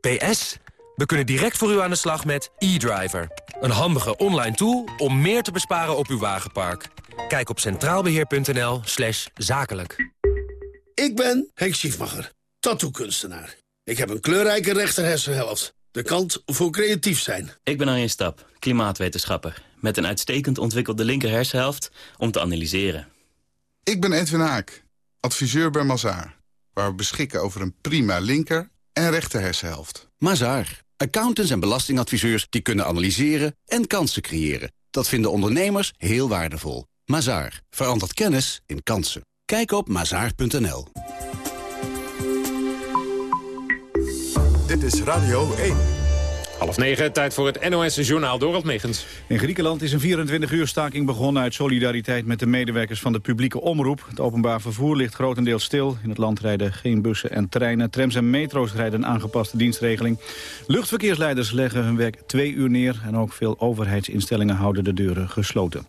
PS, we kunnen direct voor u aan de slag met e-driver. Een handige online tool om meer te besparen op uw wagenpark. Kijk op centraalbeheer.nl slash zakelijk. Ik ben Henk Schiefmacher, tattoo-kunstenaar. Ik heb een kleurrijke rechterhersenhelft. De kant voor creatief zijn. Ik ben Arjen Stap, klimaatwetenschapper. Met een uitstekend ontwikkelde linker hersenhelft om te analyseren. Ik ben Edwin Haak, adviseur bij Mazaar. Waar we beschikken over een prima linker en rechter hersenhelft. Mazaar. Accountants en belastingadviseurs die kunnen analyseren en kansen creëren. Dat vinden ondernemers heel waardevol. Mazaar. Verandert kennis in kansen. Kijk op mazaar.nl. Dit is Radio 1. Half negen, tijd voor het NOS-journaal Dorald Megens. In Griekenland is een 24-uur staking begonnen uit solidariteit met de medewerkers van de publieke omroep. Het openbaar vervoer ligt grotendeels stil. In het land rijden geen bussen en treinen. Trams en metro's rijden een aangepaste dienstregeling. Luchtverkeersleiders leggen hun werk twee uur neer. En ook veel overheidsinstellingen houden de deuren gesloten.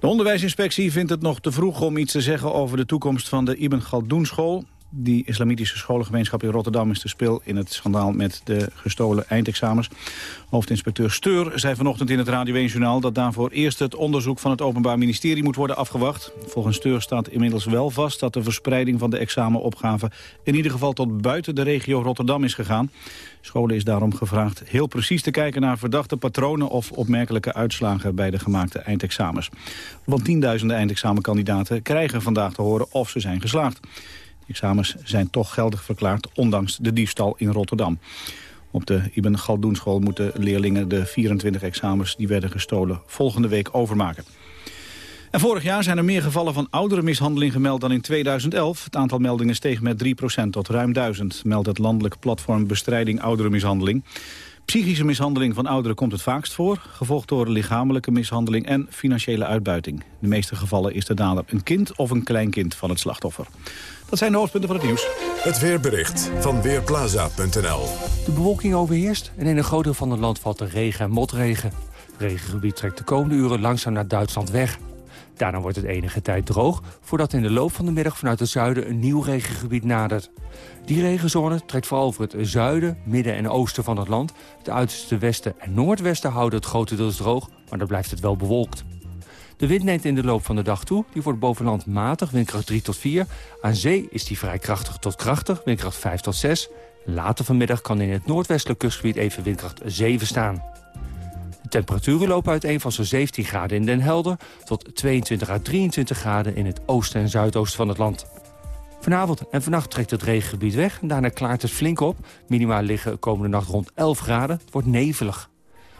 De onderwijsinspectie vindt het nog te vroeg om iets te zeggen over de toekomst van de Ibn Galdoen school. Die islamitische scholengemeenschap in Rotterdam is de speel in het schandaal met de gestolen eindexamens. Hoofdinspecteur Steur zei vanochtend in het Radio 1-journaal dat daarvoor eerst het onderzoek van het Openbaar Ministerie moet worden afgewacht. Volgens Steur staat inmiddels wel vast dat de verspreiding van de examenopgaven in ieder geval tot buiten de regio Rotterdam is gegaan. Scholen is daarom gevraagd heel precies te kijken naar verdachte patronen of opmerkelijke uitslagen bij de gemaakte eindexamens. Want tienduizenden eindexamenkandidaten krijgen vandaag te horen of ze zijn geslaagd examens zijn toch geldig verklaard, ondanks de diefstal in Rotterdam. Op de Ibn Galdoenschool moeten leerlingen de 24 examens die werden gestolen volgende week overmaken. En vorig jaar zijn er meer gevallen van oudere mishandeling gemeld dan in 2011. Het aantal meldingen steeg met 3% tot ruim 1000, meldt het landelijk platform Bestrijding Ouderenmishandeling. Psychische mishandeling van ouderen komt het vaakst voor... gevolgd door lichamelijke mishandeling en financiële uitbuiting. In de meeste gevallen is de dader een kind of een kleinkind van het slachtoffer. Dat zijn de hoofdpunten van het nieuws. Het weerbericht van Weerplaza.nl De bewolking overheerst en in een groot deel van het land valt er regen en motregen. Het regengebied trekt de komende uren langzaam naar Duitsland weg. Daarna wordt het enige tijd droog... voordat in de loop van de middag vanuit het zuiden een nieuw regengebied nadert. Die regenzone trekt vooral over het zuiden, midden en oosten van het land. Het uiterste westen en noordwesten houden het grotendeels droog... maar dan blijft het wel bewolkt. De wind neemt in de loop van de dag toe. Die wordt bovenland matig, windkracht 3 tot 4. Aan zee is die vrij krachtig tot krachtig, windkracht 5 tot 6. Later vanmiddag kan in het noordwestelijk kustgebied even windkracht 7 staan. Temperaturen lopen uiteen van zo'n 17 graden in Den Helder... tot 22 à 23 graden in het oosten en zuidoosten van het land. Vanavond en vannacht trekt het regengebied weg en daarna klaart het flink op. Minimaal liggen komende nacht rond 11 graden. Het wordt nevelig.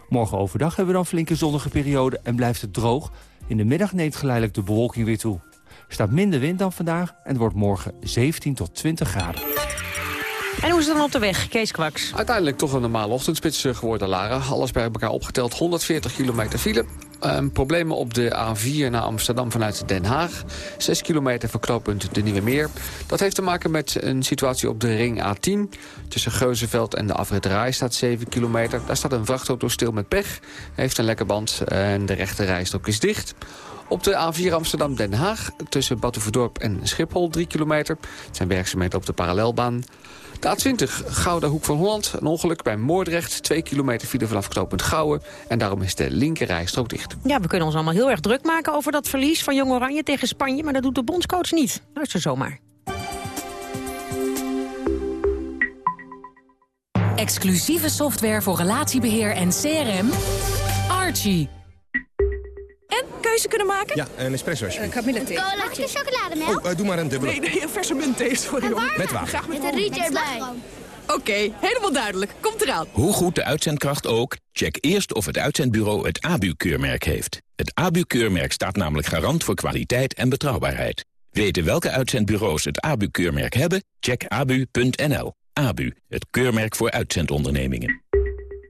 Morgen overdag hebben we dan flinke zonnige periode en blijft het droog. In de middag neemt geleidelijk de bewolking weer toe. Er staat minder wind dan vandaag en het wordt morgen 17 tot 20 graden. En hoe is het dan op de weg, Kees Kwaks? Uiteindelijk toch een normale ochtendspits eh, geworden, Lara. Alles bij elkaar opgeteld, 140 kilometer file. Um, problemen op de A4 naar Amsterdam vanuit Den Haag. 6 kilometer verknooppunt de Nieuwe Meer. Dat heeft te maken met een situatie op de ring A10. Tussen Geuzenveld en de afrit staat 7 kilometer. Daar staat een vrachtauto stil met pech. Heeft een lekke band en de rechte rijstok is dicht. Op de A4 Amsterdam-Den Haag tussen Batuverdorp en Schiphol 3 kilometer. Het zijn werkzaamheden op de parallelbaan. De A20 Gouda Hoek van Holland. Een ongeluk bij Moordrecht. 2 kilometer file vanaf knooppunt Gouwen. En daarom is de linkerrijstrook dicht. Ja, we kunnen ons allemaal heel erg druk maken over dat verlies van Jong Oranje tegen Spanje. Maar dat doet de bondscoach niet. Luister zomaar. Exclusieve software voor relatiebeheer en CRM. Archie. Keuze kunnen maken? Ja, een espresso alsjeblieft. Uh, thee. Een colaatje chocolademelk? Oh, uh, doe maar een dubbele. Nee, nee, een verse muntthee, sorry hoor. Met water. Graag met, met een rietje erbij. Oké, helemaal duidelijk. Komt eraan. Hoe goed de uitzendkracht ook, check eerst of het uitzendbureau het ABU-keurmerk heeft. Het ABU-keurmerk staat namelijk garant voor kwaliteit en betrouwbaarheid. Weten welke uitzendbureaus het ABU-keurmerk hebben? Check abu.nl. ABU, het keurmerk voor uitzendondernemingen.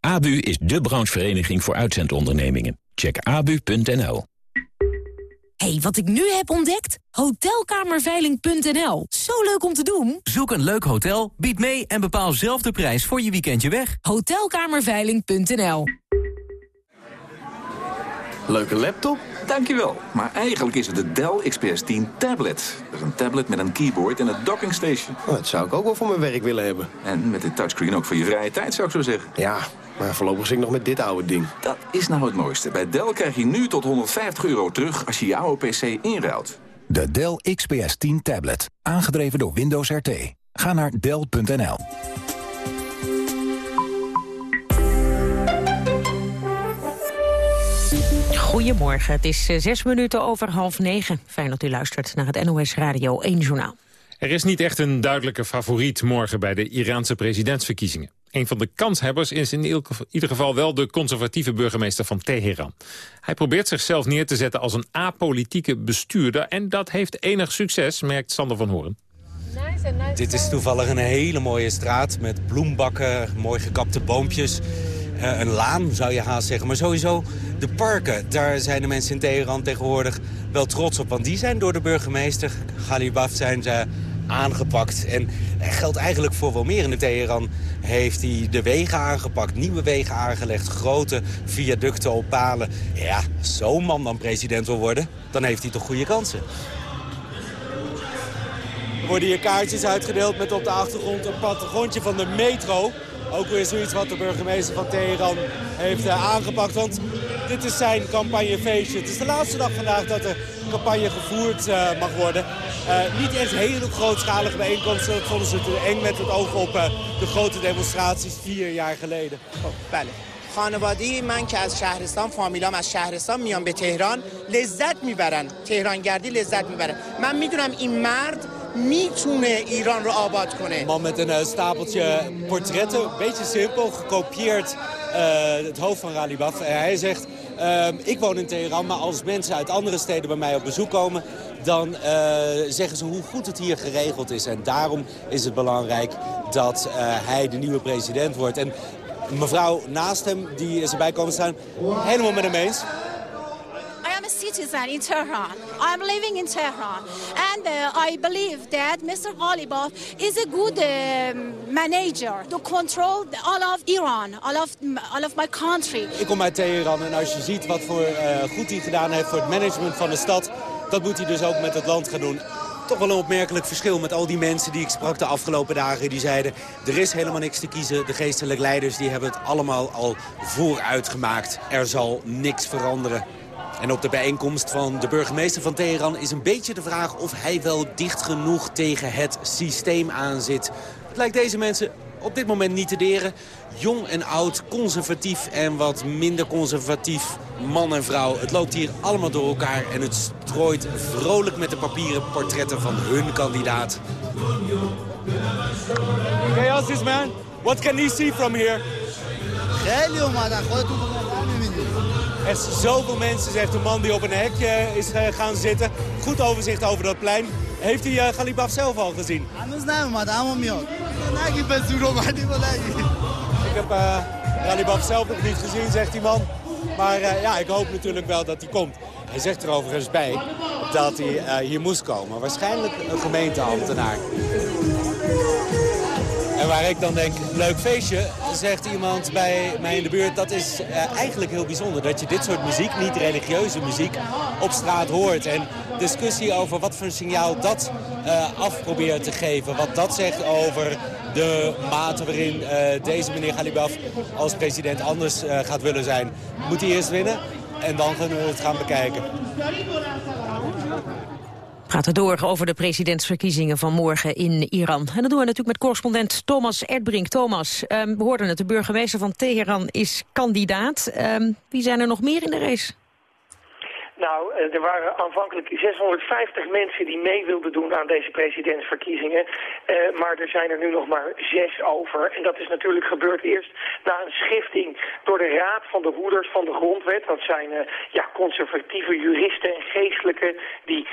ABU is de branchevereniging voor uitzendondernemingen. Check abu.nl. hey, wat ik nu heb ontdekt? Hotelkamerveiling.nl. Zo leuk om te doen. Zoek een leuk hotel, bied mee en bepaal zelf de prijs voor je weekendje weg. Hotelkamerveiling.nl. Leuke laptop? Dankjewel. Maar eigenlijk is het de Dell XPS 10 tablet. Dat is een tablet met een keyboard en een docking station. Oh, dat zou ik ook wel voor mijn werk willen hebben. En met de touchscreen ook voor je vrije tijd, zou ik zo zeggen. Ja, maar voorlopig zit ik nog met dit oude ding. Dat is nou het mooiste. Bij Dell krijg je nu tot 150 euro terug als je je oude PC inruilt. De Dell XPS 10 tablet. Aangedreven door Windows RT. Ga naar Dell.nl. Goedemorgen, het is eh, zes minuten over half negen. Fijn dat u luistert naar het NOS Radio 1 Journaal. Er is niet echt een duidelijke favoriet morgen bij de Iraanse presidentsverkiezingen. Een van de kanshebbers is in ieder geval wel de conservatieve burgemeester van Teheran. Hij probeert zichzelf neer te zetten als een apolitieke bestuurder... en dat heeft enig succes, merkt Sander van Horen. Dit is toevallig een hele mooie straat met bloembakken, mooi gekapte boompjes. Uh, een laan zou je haast zeggen, maar sowieso de parken. Daar zijn de mensen in Teheran tegenwoordig wel trots op. Want die zijn door de burgemeester, Ghalibaf, zijn ze aangepakt. En dat geldt eigenlijk voor wel meer in de Teheran. Heeft hij de wegen aangepakt, nieuwe wegen aangelegd, grote viaducten op palen. Ja, zo'n man dan president wil worden, dan heeft hij toch goede kansen. Er worden hier kaartjes uitgedeeld met op de achtergrond een plattegrondje van de metro. Ook weer zoiets wat de burgemeester van Teheran heeft uh, aangepakt. Want dit is zijn campagnefeestje. Het is de laatste dag vandaag dat de campagne gevoerd uh, mag worden. Uh, niet echt hele grootschalige bijeenkomsten. Dat vonden ze te eng met het oog op de grote demonstraties vier jaar geleden. Oh, belle. خانواده من که از شهرستان فامیلام از شهرستان میان به تهران لذت میبرن تهران گردی لذت میبرن من میدونم این مرد میتونه ایران رو آباد کنه man met een uh, stapeltje portretten, een beetje simpel, gekopieerd uh, het hoofd van Ralibaf. Uh, hij zegt, ik woon in Teheran, maar als mensen uit andere steden bij mij op bezoek komen... dan zeggen ze hoe goed het hier geregeld is. En daarom is het belangrijk dat hij de nieuwe president wordt. En mevrouw naast hem, die is erbij komen staan, helemaal met hem eens citizen in Tehran. I'm living in Tehran. And uh, I believe that Mr. Ghalibaf is a good uh, manager to control all of Iran, all of, all of my country. Ik kom uit Teheran en als je ziet wat voor uh, goed hij gedaan heeft voor het management van de stad... dat moet hij dus ook met het land gaan doen toch wel een opmerkelijk verschil met al die mensen die ik sprak de afgelopen dagen. Die zeiden, er is helemaal niks te kiezen. De geestelijke leiders die hebben het allemaal al vooruitgemaakt. Er zal niks veranderen. En op de bijeenkomst van de burgemeester van Teheran is een beetje de vraag of hij wel dicht genoeg tegen het systeem aanzit. Het lijkt deze mensen op dit moment niet te deren. Jong en oud, conservatief en wat minder conservatief, man en vrouw. Het loopt hier allemaal door elkaar en het strooit vrolijk met de papieren portretten van hun kandidaat. How's this man? What can he see from here? Er zijn zoveel mensen, zegt de man die op een hekje is uh, gaan zitten. Goed overzicht over dat plein. Heeft hij uh, Galibaf zelf al gezien? Ik heb uh, Galibaf zelf nog niet gezien, zegt die man. Maar ja, ik hoop natuurlijk wel dat hij komt. Hij zegt er overigens bij dat hij hier moest komen. Waarschijnlijk een gemeenteambtenaar. En waar ik dan denk, leuk feestje, zegt iemand bij mij in de buurt... dat is uh, eigenlijk heel bijzonder dat je dit soort muziek, niet religieuze muziek, op straat hoort. En discussie over wat voor een signaal dat uh, af probeert te geven. Wat dat zegt over de mate waarin uh, deze meneer Galibaf als president anders gaat willen zijn. Moet hij eerst winnen en dan kunnen we het gaan bekijken praten door over de presidentsverkiezingen van morgen in Iran. En dat doen we natuurlijk met correspondent Thomas Erdbrink. Thomas, um, we hoorden het, de burgemeester van Teheran is kandidaat. Um, wie zijn er nog meer in de race? Nou, eh, er waren aanvankelijk 650 mensen die mee wilden doen aan deze presidentsverkiezingen. Uh, maar er zijn er nu nog maar zes over. En dat is natuurlijk gebeurd eerst na een schifting door de Raad van de Hoeders van de Grondwet. Dat zijn uh, ja, conservatieve juristen en geestelijken die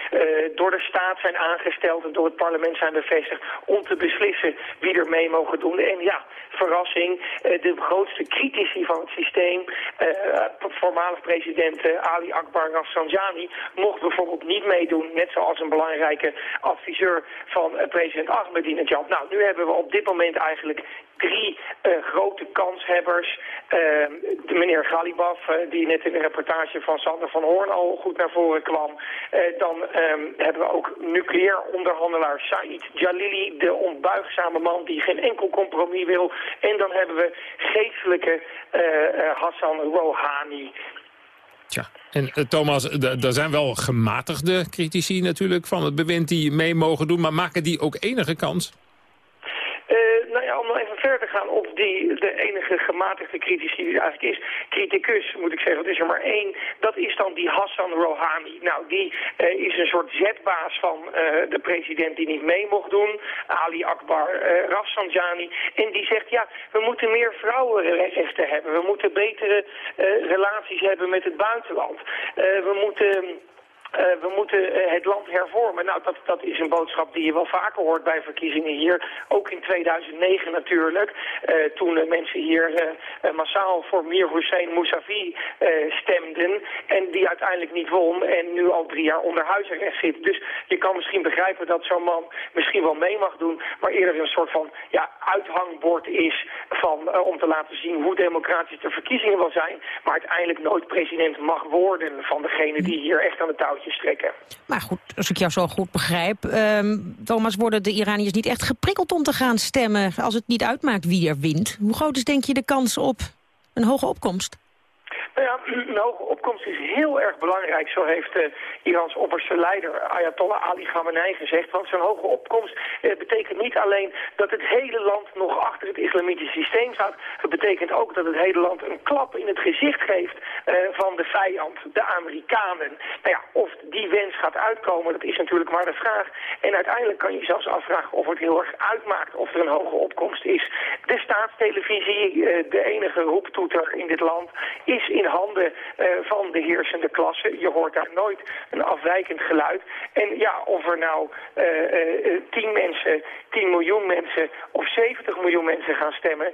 door de staat zijn aangesteld en door het parlement zijn bevestigd om te beslissen wie er mee mogen doen. En ja, verrassing, de grootste critici van het systeem, voormalig president Ali Akbar Rafsanjani mocht bijvoorbeeld niet meedoen, net zoals een belangrijke adviseur van eh, president Ahmadinejad. Nou, nu hebben we op dit moment eigenlijk drie uh, grote kanshebbers. Uh, de meneer Galibaf, uh, die net in de reportage van Sander van Hoorn al goed naar voren kwam. dan um, hebben we ook nucleair onderhandelaar Said Jalili, de onbuigzame man die geen enkel compromis wil. En dan hebben we geestelijke Hassan Rouhani. Tja, en uh, Thomas, er zijn wel gematigde critici natuurlijk van het bewind die mee mogen doen, maar maken die ook enige kans? Uh, nou ja, om die, de enige gematigde critici die er eigenlijk is. Criticus, moet ik zeggen, dat is er maar één. Dat is dan die Hassan Rouhani. Nou, die uh, is een soort zetbaas van uh, de president die niet mee mocht doen. Ali Akbar uh, Rafsanjani. En die zegt, ja, we moeten meer vrouwenrechten hebben. We moeten betere relaties hebben met het buitenland. we moeten... Uh, we moeten uh, het land hervormen. Nou, dat, dat is een boodschap die je wel vaker hoort bij verkiezingen hier. Ook in 2009 natuurlijk. Uh, toen mensen hier massaal voor Mir Hussein Mousavi stemden. En die uiteindelijk niet won en nu al drie jaar onder huisarrest zit. Dus je kan misschien begrijpen dat zo'n man misschien wel mee mag doen. Maar eerder een soort van ja, uithangbord is van, om te laten zien hoe democratisch de verkiezingen wel zijn. Maar uiteindelijk nooit president mag worden van degene die hier echt aan de touw strekken. Maar goed, als ik jou zo goed begrijp... Um, Thomas, worden de Iraniërs niet echt geprikkeld om te gaan stemmen... als het niet uitmaakt wie er wint? Hoe groot is denk je de kans op een hoge opkomst? Nou ja, een hoge opkomst is heel erg belangrijk, zo heeft de Irans opperste leider Ayatollah Ali Khamenei gezegd. Want zo'n hoge opkomst eh, betekent niet alleen dat het hele land nog achter het islamitisch systeem staat. Het betekent ook dat het hele land een klap in het gezicht geeft eh, van de vijand, de Amerikanen. Nou ja, of die wens gaat uitkomen, dat is natuurlijk maar de vraag. En uiteindelijk kan je zelfs afvragen of het heel erg uitmaakt of er een hoge opkomst is. De staatstelevisie, eh, de enige roeptoeter in dit land, is in handen van de heersende klasse. Je hoort daar nooit een afwijkend geluid. En ja, of er nou uh, uh, 10 mensen, 10 miljoen mensen of 70 miljoen mensen gaan stemmen,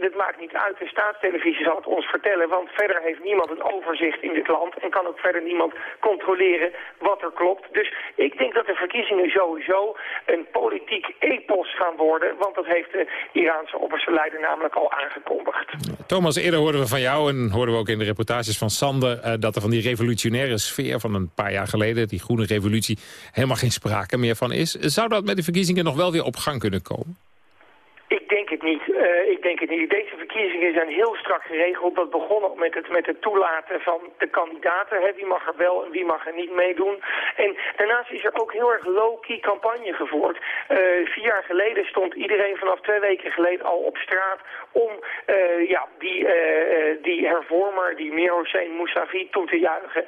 dat maakt niet uit. De staatstelevisie zal het ons vertellen, want verder heeft niemand een overzicht in dit land en kan ook verder niemand controleren wat er klopt. Dus ik denk dat de verkiezingen sowieso een politiek epos gaan worden, want dat heeft de Iraanse opperste leider namelijk al aangekondigd. Thomas, eerder hoorden we van jou en hoorden we ook in de reportages van Sander... Dat er van die revolutionaire sfeer van een paar jaar geleden... die groene revolutie, helemaal geen sprake meer van is. Zou dat met de verkiezingen nog wel weer op gang kunnen komen? Ik denk het niet. Uh, ik denk het niet. Deze verkiezingen zijn heel strak geregeld. Dat begon ook met het, met het toelaten van de kandidaten. Wie mag er wel en wie mag er niet meedoen. En daarnaast is er ook heel erg low-key campagne gevoerd. Uh, vier jaar geleden stond iedereen vanaf twee weken geleden al op straat om uh, ja, die, hervormer, die Mir Hossein Mousavi, toe te juichen.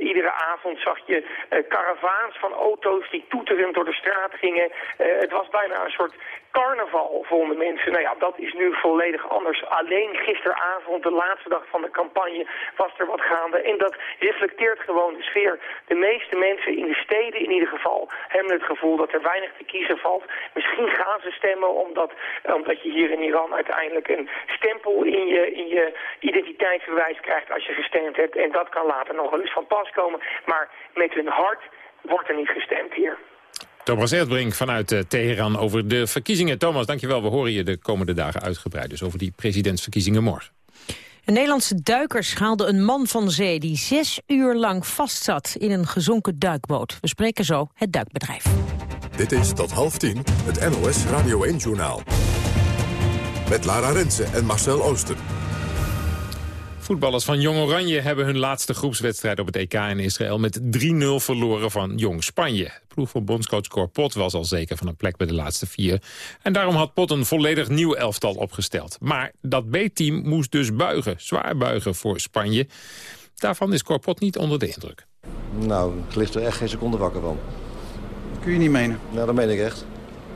iedere avond zag je karavaans van auto's die toeterend door de straat gingen. het was bijna een soort carnaval vonden mensen. Nou ja, dat is nu volledig anders. Alleen gisteravond, de laatste dag van de campagne, was er wat gaande. En dat reflecteert gewoon de sfeer. De meeste mensen in de steden in ieder geval hebben het gevoel dat er weinig te kiezen valt. Misschien gaan ze stemmen omdat, omdat je hier in Iran uiteindelijk een stempel in je, in je identiteitsbewijs krijgt als je gestemd hebt. En dat kan later nog wel eens van pas komen. Maar met hun hart wordt er niet gestemd hier. Thomas Erdbrink vanuit uh, Teheran over de verkiezingen. Thomas, dankjewel. We horen je de komende dagen uitgebreid. Dus over die presidentsverkiezingen morgen. Een Nederlandse duikers haalden een man van zee... die zes uur lang vastzat in een gezonken duikboot. We spreken zo het duikbedrijf. Dit is tot half tien het NOS Radio 1-journaal. Met Lara Rensen en Marcel Oosten. Voetballers van Jong Oranje hebben hun laatste groepswedstrijd op het EK in Israël met 3-0 verloren van Jong Spanje. De ploeg van bondscoach Cor Pot was al zeker van een plek bij de laatste vier. En daarom had Pot een volledig nieuw elftal opgesteld. Maar dat B-team moest dus buigen, zwaar buigen voor Spanje. Daarvan is Cor Pot niet onder de indruk. Nou, ik ligt er echt geen seconde wakker van. Kun je niet menen? Nou, dat meen ik echt.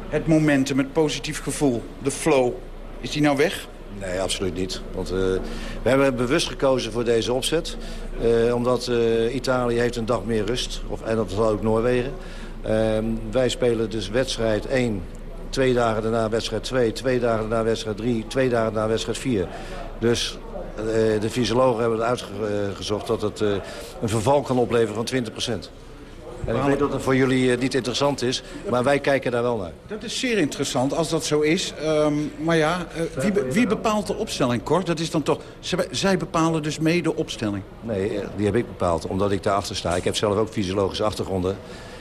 Het momentum, het positief gevoel, de flow, is die nou weg? Nee, absoluut niet. Want uh, we hebben bewust gekozen voor deze opzet. Uh, omdat uh, Italië heeft een dag meer rust. Of, en dat zal ook Noorwegen. Ehm, wij spelen dus wedstrijd 1, twee dagen daarna wedstrijd 2, twee dagen daarna wedstrijd 3, twee dagen daarna wedstrijd 4. Dus de fysiologen hebben uitgezocht dat het een verval kan opleveren van 20 procent. En ik weet dat het voor jullie niet interessant is, maar wij kijken daar wel naar. Dat is zeer interessant als dat zo is. Um, maar ja, uh, wie, wie, bepaalt de opstelling, Cor? Dat is dan toch... Zij bepalen dus mee de opstelling? Nee, die heb ik bepaald, omdat ik daarachter sta. Ik heb zelf ook fysiologische achtergronden.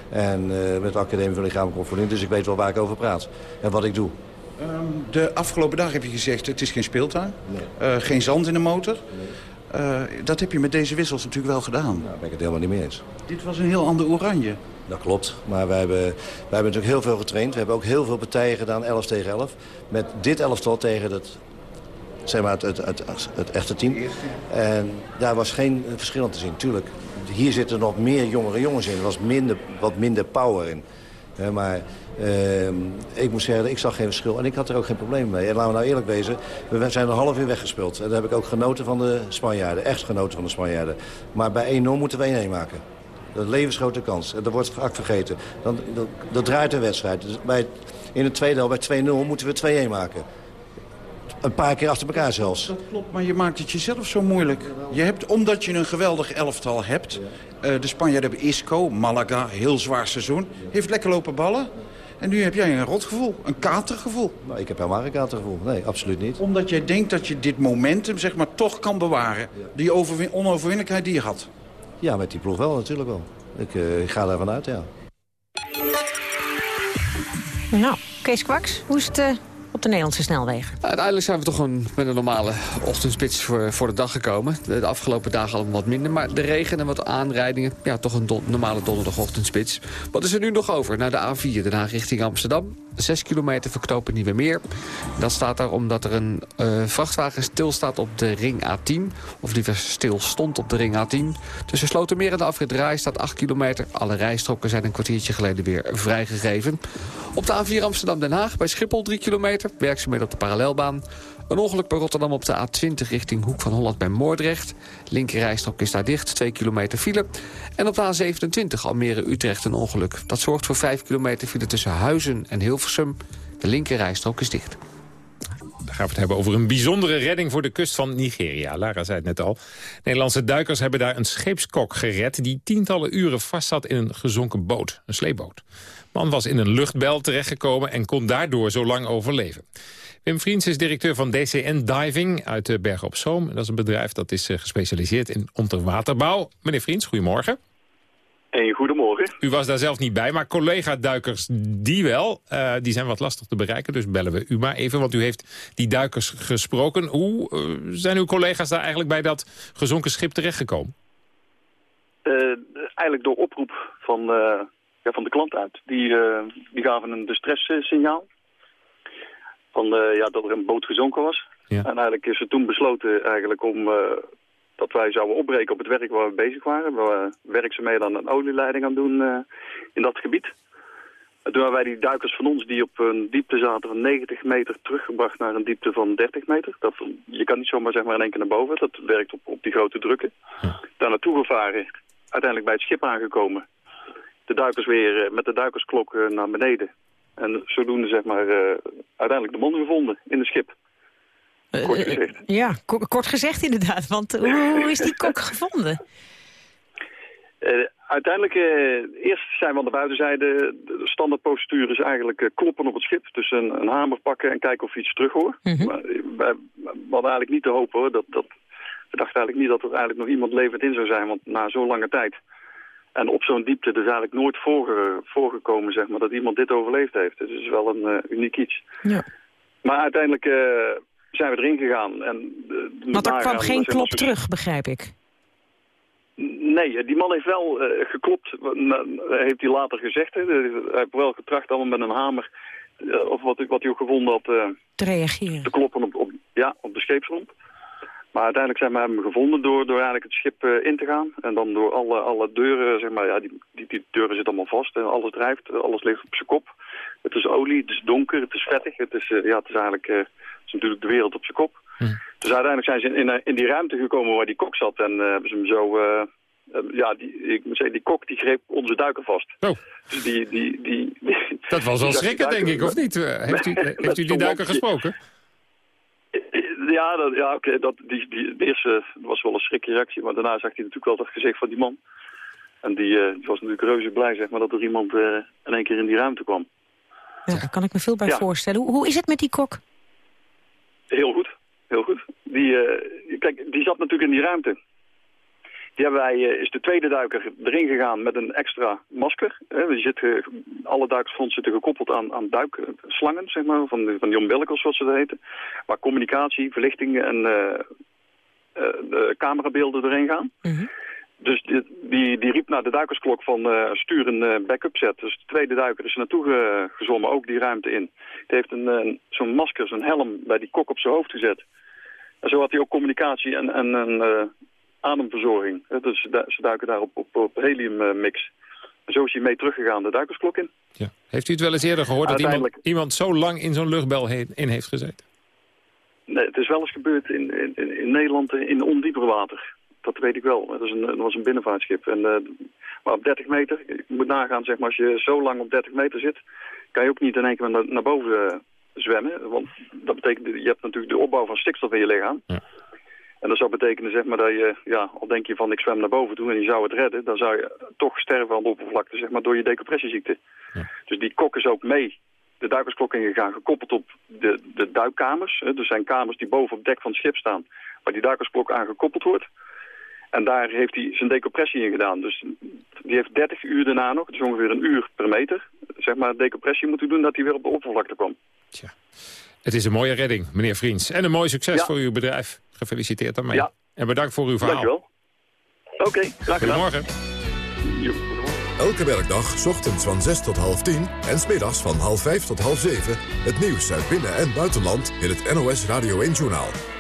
En uh, met de Academie van Lichamelijke Opvoeding. Dus ik weet wel waar ik over praat. En wat ik doe. Um, de afgelopen dag heb je gezegd, het is geen speeltuin. Nee. Uh, geen zand in de motor. Nee. Uh, dat heb je met deze wissels natuurlijk wel gedaan. Nou, daar ben ik het helemaal niet mee eens. Dit was een heel ander oranje. Dat klopt, maar wij hebben, wij hebben natuurlijk heel veel getraind. We hebben ook heel veel partijen gedaan, 11 tegen 11. Met dit elftal tegen het, zeg maar het, het, het, het echte team. En daar was geen verschil te zien, tuurlijk. Hier zitten nog meer jongere jongens in. Er was minder, wat minder power in. Maar uh, ik moet zeggen, ik zag geen verschil. En ik had er ook geen probleem mee. En laten we nou eerlijk wezen, we zijn een half uur weggespeeld. En daar heb ik ook genoten van de Spanjaarden. Echt genoten van de Spanjaarden. Maar bij 1-0 moeten we 1-1 maken. Dat levensgrote kans. En dat wordt vaak vergeten. Dan, dat, draait de wedstrijd. Dus bij, in het tweede helft, bij 2-0, moeten we 2-1 maken. Een paar keer achter elkaar zelfs. Dat klopt, maar je maakt het jezelf zo moeilijk. Je hebt, omdat je een geweldig elftal hebt... Uh, de Spanjaarden hebben Isco, Malaga, heel zwaar seizoen. Heeft lekker lopen ballen. En nu heb jij een rotgevoel, een katergevoel. Nou, ik heb helemaal geen katergevoel. Nee, absoluut niet. Omdat jij denkt dat je dit momentum zeg maar, toch kan bewaren. Die onoverwinnelijkheid die je had. Ja, met die ploeg wel, natuurlijk wel. Ik, uh, ik ga daarvan uit, ja. Nou, Kees Kwaks, hoe is het uh, op de Nederlandse snelwegen? Uiteindelijk zijn we toch een, met een normale ochtendspits voor, voor de dag gekomen. De, afgelopen dagen allemaal wat minder. Maar de regen en wat aanrijdingen, ja, toch een normale donderdagochtendspits. Wat is er nu nog over? Naar de A4, daarna richting Amsterdam. 6 kilometer verknopen Nieuwe Meer. Dat staat daar omdat er een uh, vrachtwagen stilstaat op de ring A10. Of liever stil stond op de ring A10. Tussen Slotermeer en de afrit Rai staat 8 kilometer. Alle rijstroken zijn een kwartiertje geleden weer vrijgegeven. Op de A4 Amsterdam-Den Haag bij Schiphol 3 kilometer. Werkzaamheden op de parallelbaan. Een ongeluk bij Rotterdam op de A20 richting Hoek van Holland bij Moordrecht. Linkerrijstrook is daar dicht, 2 kilometer file. En op de A27 Almere-Utrecht een ongeluk. Dat zorgt voor 5 kilometer file tussen Huizen en Hilversum. De linkerrijstrook is dicht. Dan gaan we het hebben over een bijzondere redding voor de kust van Nigeria. Lara zei het net al. Nederlandse duikers hebben daar een scheepskok gered... die tientallen uren vastzat in een gezonken boot, een sleepboot. Man was in een luchtbel terechtgekomen en kon daardoor zo lang overleven. Wim Vriends is directeur van DCN Diving uit Bergen op Zoom. Dat is een bedrijf dat is eh, gespecialiseerd in onderwaterbouw. Meneer Vriends, goedemorgen. Hey, goedemorgen. U was daar zelf niet bij, maar collega-duikers die wel. Uh, die zijn wat lastig te bereiken, dus bellen we u maar even. Want u heeft die duikers gesproken. Hoe uh, zijn uw collega's daar eigenlijk bij dat gezonken schip terechtgekomen? Uh, eigenlijk door oproep van, ja, van de klant uit. Die, die gaven een distress-signaal van, uh, ja, dat er een boot gezonken was. Ja. En eigenlijk is er toen besloten eigenlijk om uh, dat wij zouden opbreken op het werk waar we bezig waren. We werkzaamheden aan een olieleiding aan doen uh, in dat gebied. En toen hebben wij die duikers van ons die op een diepte zaten van 90 meter teruggebracht naar een diepte van 30 meter. Dat, je kan niet zomaar zeg maar in één keer naar boven, dat werkt op, op die grote drukken. Ja. Daar naartoe gevaren, uiteindelijk bij het schip aangekomen. De duikers weer met de duikersklok naar beneden. En zodoende zeg maar uh, uiteindelijk de man gevonden in het schip. Kort gezegd. Uh, ja, kort gezegd inderdaad. Want hoe is die kok gevonden? Uiteindelijk, eerst zijn we aan de buitenzijde. De standaardprocedure is eigenlijk kloppen op het schip. Dus een, een, hamer pakken en kijken of je iets terug hoort. Mm -hmm. wij, we hadden eigenlijk niet te hopen hoor. Dat, dat, we dachten eigenlijk niet dat er eigenlijk nog iemand levend in zou zijn. Want na zo'n lange tijd en op zo'n diepte is eigenlijk nooit voorge, voorgekomen zeg maar, dat iemand dit overleefd heeft. Dus het is wel een uh, uniek iets. Ja. Maar uiteindelijk uh, zijn we erin gegaan. En, uh, Want er kwam geen klop terug, begrijp ik. Nee, die man heeft wel geklopt, heeft hij later gezegd. Hè. Hij heeft wel getracht allemaal met een hamer, of wat, wat hij ook gevonden had... te reageren. Te kloppen op, op, ja, op de scheepsromp. Maar uiteindelijk zijn we hem gevonden door, door eigenlijk het schip uh, in te gaan. En dan door alle, alle deuren, zeg maar, ja, die, die, die deuren zitten allemaal vast. En alles drijft, alles ligt op zijn kop. Het is olie, het is donker, het is vettig. Het is, uh, ja, het is eigenlijk het is natuurlijk de wereld op zijn kop. Hm. Dus uiteindelijk zijn ze in, in, in, die ruimte gekomen waar die kok zat. En hebben ze hem zo... ja, die, ik moet zeggen, die kok die greep onze duiker vast. Oh. Dus die, die, die, die Dat was wel schrikken, denk ik, of niet? Heeft u, heeft u die duiker gesproken? Ja, dat, ja oké. dat die, die, de eerste was wel een schrikreactie, maar daarna zag hij natuurlijk wel dat gezicht van die man. En die, uh, die was natuurlijk reuze blij, zeg maar, dat er iemand uh, in één keer in die ruimte kwam. Ja, daar kan ik me veel bij ja. voorstellen. Hoe, hoe is het met die kok? Heel goed, heel goed. Die, uh, kijk, die zat natuurlijk in die ruimte. Die hebben wij, is de tweede duiker erin gegaan met een extra masker. We zitten, alle duikersfronts zitten gekoppeld aan, aan duikslangen, zeg maar, van, de, van die umbilicals, zoals ze dat heten. Waar communicatie, verlichting en uh, de camerabeelden erin gaan. -hmm. Dus die, die, die, riep naar de duikersklok van uh, stuur een backup set. Dus de tweede duiker is er naartoe ge, gezwommen, ook die ruimte in. Die heeft een, een, zo'n masker, zo'n helm bij die kok op zijn hoofd gezet. En zo had hij ook communicatie en, en, en ademverzorging. Dus ze duiken daar op, op, op heliummix. Zo is hij mee teruggegaan de duikersklok in. Ja. Heeft u het wel eens eerder gehoord dat iemand, iemand zo lang in zo'n luchtbel heen, in heeft gezeten? Nee, het is wel eens gebeurd in, in, in Nederland in ondieper water. Dat weet ik wel. Dat, is een, dat was een binnenvaartschip. En, uh, maar op 30 meter, je moet nagaan, zeg maar, als je zo lang op 30 meter zit... kan je ook niet in één keer naar, naar boven uh, zwemmen. Want dat betekent, je hebt natuurlijk de opbouw van stikstof in je lichaam. Ja. En dat zou betekenen zeg maar, dat je, ja, al denk je van ik zwem naar boven toe en je zou het redden, dan zou je toch sterven aan de oppervlakte zeg maar, door je decompressieziekte. Ja. Dus die kok is ook mee de duikersklok ingegaan, gekoppeld op de, de duikkamers. Hè. Er zijn kamers die boven op dek van het schip staan, waar die duikersklok aan gekoppeld wordt. En daar heeft hij zijn decompressie in gedaan. Dus die heeft 30 uur daarna nog, dus ongeveer een uur per meter, zeg maar, decompressie moeten doen dat hij weer op de oppervlakte kwam. Tja. Het is een mooie redding, meneer Vriends. En een mooi succes ja. voor uw bedrijf. Gefeliciteerd daarmee. Ja. En bedankt voor uw verhaal. Dankjewel. Oké, okay, graag gedaan. Goedemorgen. Elke werkdag, ochtends van 6 tot half 10 en smiddags van half 5 tot half 7... het nieuws uit binnen- en buitenland in het NOS Radio 1-journaal.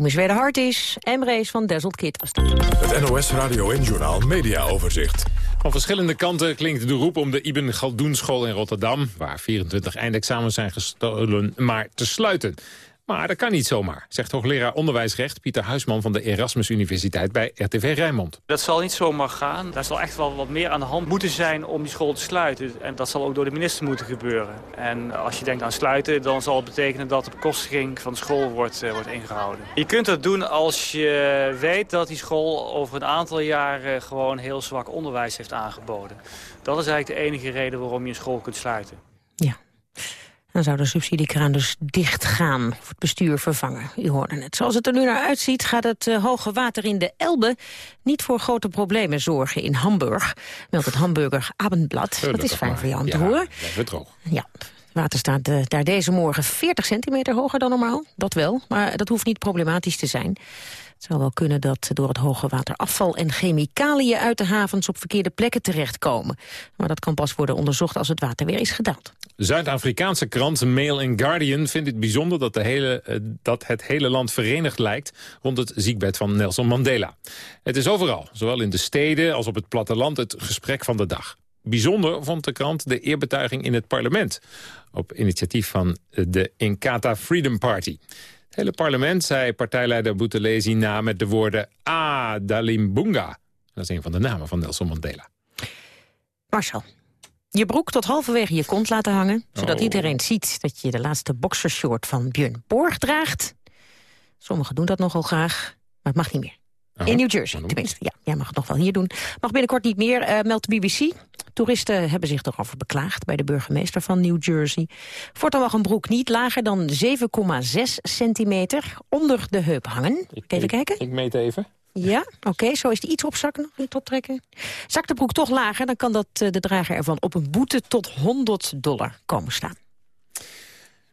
Where hart is. Emrees van Desselt Kit was dat. Het NOS Radio en Journaal Media Overzicht. Van verschillende kanten klinkt de roep om de Ibn Galdoen school in Rotterdam... waar 24 eindexamens zijn gestolen, maar te sluiten. Maar dat kan niet zomaar, zegt hoogleraar onderwijsrecht Pieter Huisman van de Erasmus Universiteit bij RTV Rijnmond. Dat zal niet zomaar gaan. Daar zal echt wel wat meer aan de hand moeten zijn om die school te sluiten. En dat zal ook door de minister moeten gebeuren. En als je denkt aan sluiten, dan zal het betekenen dat de bekostiging van de school wordt, uh, wordt ingehouden. Je kunt dat doen als je weet dat die school over een aantal jaren gewoon heel zwak onderwijs heeft aangeboden. Dat is eigenlijk de enige reden waarom je een school kunt sluiten. Dan zou de subsidiekraan dus dichtgaan of het bestuur vervangen. U hoorde het. Zoals het er nu naar uitziet gaat het uh, hoge water in de Elbe... niet voor grote problemen zorgen in Hamburg. Meldt het Hamburger Abendblad. Dat is fijn voor jou om te ja, horen. Droog. Ja, het water staat uh, daar deze morgen 40 centimeter hoger dan normaal. Dat wel, maar dat hoeft niet problematisch te zijn. Het zou wel kunnen dat door het hoge water afval en chemicaliën uit de havens op verkeerde plekken terechtkomen. Maar dat kan pas worden onderzocht als het water weer is gedaald. Zuid-Afrikaanse krant Mail and Guardian vindt het bijzonder dat, de hele, uh, dat het hele land verenigd lijkt rond het ziekbed van Nelson Mandela. Het is overal, zowel in de steden als op het platteland, het gesprek van de dag. Bijzonder vond de krant de eerbetuiging in het parlement. Op initiatief van de Inkatha Freedom Party. Het hele parlement zei partijleider Buthelezi na met de woorden Ah, Dalimbunga. Dat is een van de namen van Nelson Mandela. Marcel, je broek tot halverwege je kont laten hangen... zodat Oh. iedereen ziet dat je de laatste boxershort van Björn Borg draagt. Sommigen doen dat nogal graag, maar het mag niet meer. In New Jersey, tenminste. Ja, jij mag het nog wel hier doen. Mag binnenkort niet meer, uh, meldt de BBC. Toeristen hebben zich erover beklaagd bij de burgemeester van New Jersey. Voortaan mag een broek niet lager dan 7,6 centimeter onder de heup hangen. Even kijken. Ik meet even. Ja, oké, zo is die iets opzakken, nog iets optrekken. Zakt de broek toch lager, dan kan dat uh, de drager ervan op een boete tot 100 dollar komen staan.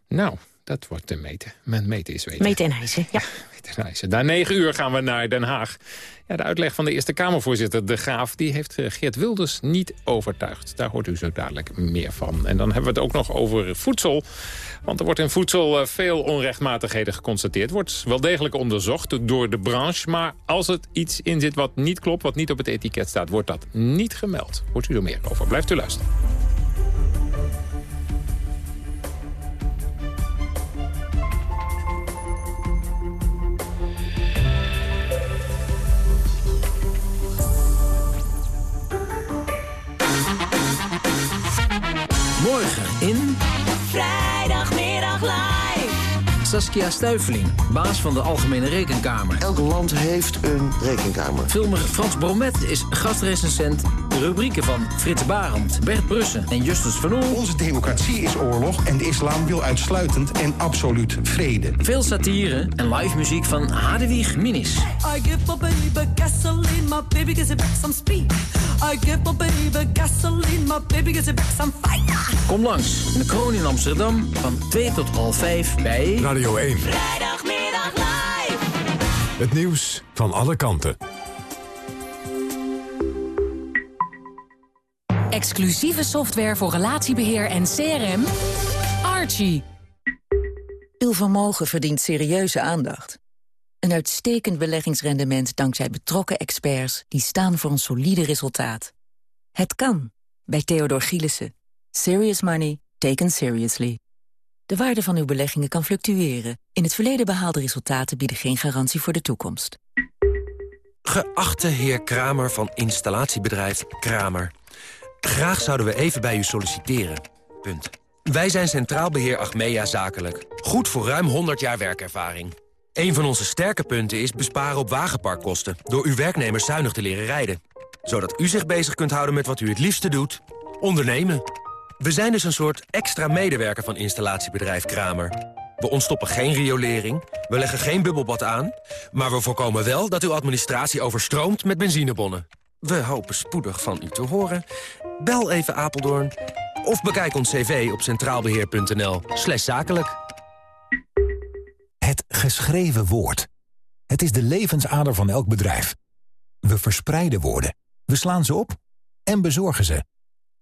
Nou, dat wordt te meten. Men meten is weten. Meten en hijsen, ja. meten en hijsen. Na negen uur gaan we naar Den Haag. Ja, de uitleg van de Eerste Kamervoorzitter De Graaf... die heeft Geert Wilders niet overtuigd. Daar hoort u zo dadelijk meer van. En dan hebben we het ook nog over voedsel. Want er wordt in voedsel veel onrechtmatigheden geconstateerd. Wordt wel degelijk onderzocht door de branche. Maar als het iets in zit wat niet klopt, wat niet op het etiket staat... wordt dat niet gemeld. Hoort u er meer over. Blijft u luisteren. Saskia Stuiveling, baas van de Algemene Rekenkamer. Elk land heeft een rekenkamer. Filmer Frans Bromet is gastrecensent. De rubrieken van Frits Barend, Bert Brussen en Justus Van Oel. Onze democratie is oorlog en de islam wil uitsluitend en absoluut vrede. Veel satire en live muziek van Hadewig Minis. I give my baby gasoline, my baby gives it back some speed. I give my baby gasoline, my baby gives it back some fire. Kom langs in de kroon in Amsterdam van 2 tot half 5 bij... Radio 1. Vrijdagmiddag live. Het nieuws van alle kanten. Exclusieve software voor relatiebeheer en CRM. Archie. Uw vermogen verdient serieuze aandacht. Een uitstekend beleggingsrendement dankzij betrokken experts... die staan voor een solide resultaat. Het kan, bij Theodor Gielissen. Serious money taken seriously. De waarde van uw beleggingen kan fluctueren. In het verleden behaalde resultaten bieden geen garantie voor de toekomst. Geachte heer Kramer van installatiebedrijf Kramer. Graag zouden we even bij u solliciteren. Punt. Wij zijn Centraal Beheer Achmea Zakelijk. Goed voor ruim 100 jaar werkervaring. Een van onze sterke punten is besparen op wagenparkkosten... door uw werknemers zuinig te leren rijden. Zodat u zich bezig kunt houden met wat u het liefste doet. Ondernemen. We zijn dus een soort extra medewerker van installatiebedrijf Kramer. We ontstoppen geen riolering, we leggen geen bubbelbad aan... maar we voorkomen wel dat uw administratie overstroomt met benzinebonnen. We hopen spoedig van u te horen. Bel even Apeldoorn of bekijk ons cv op centraalbeheer.nl slash zakelijk. Het geschreven woord. Het is de levensader van elk bedrijf. We verspreiden woorden, we slaan ze op en bezorgen ze.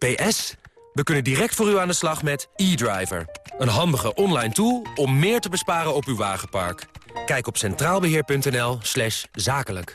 PS, we kunnen direct voor u aan de slag met e-driver. Een handige online tool om meer te besparen op uw wagenpark. Kijk op centraalbeheer.nl zakelijk.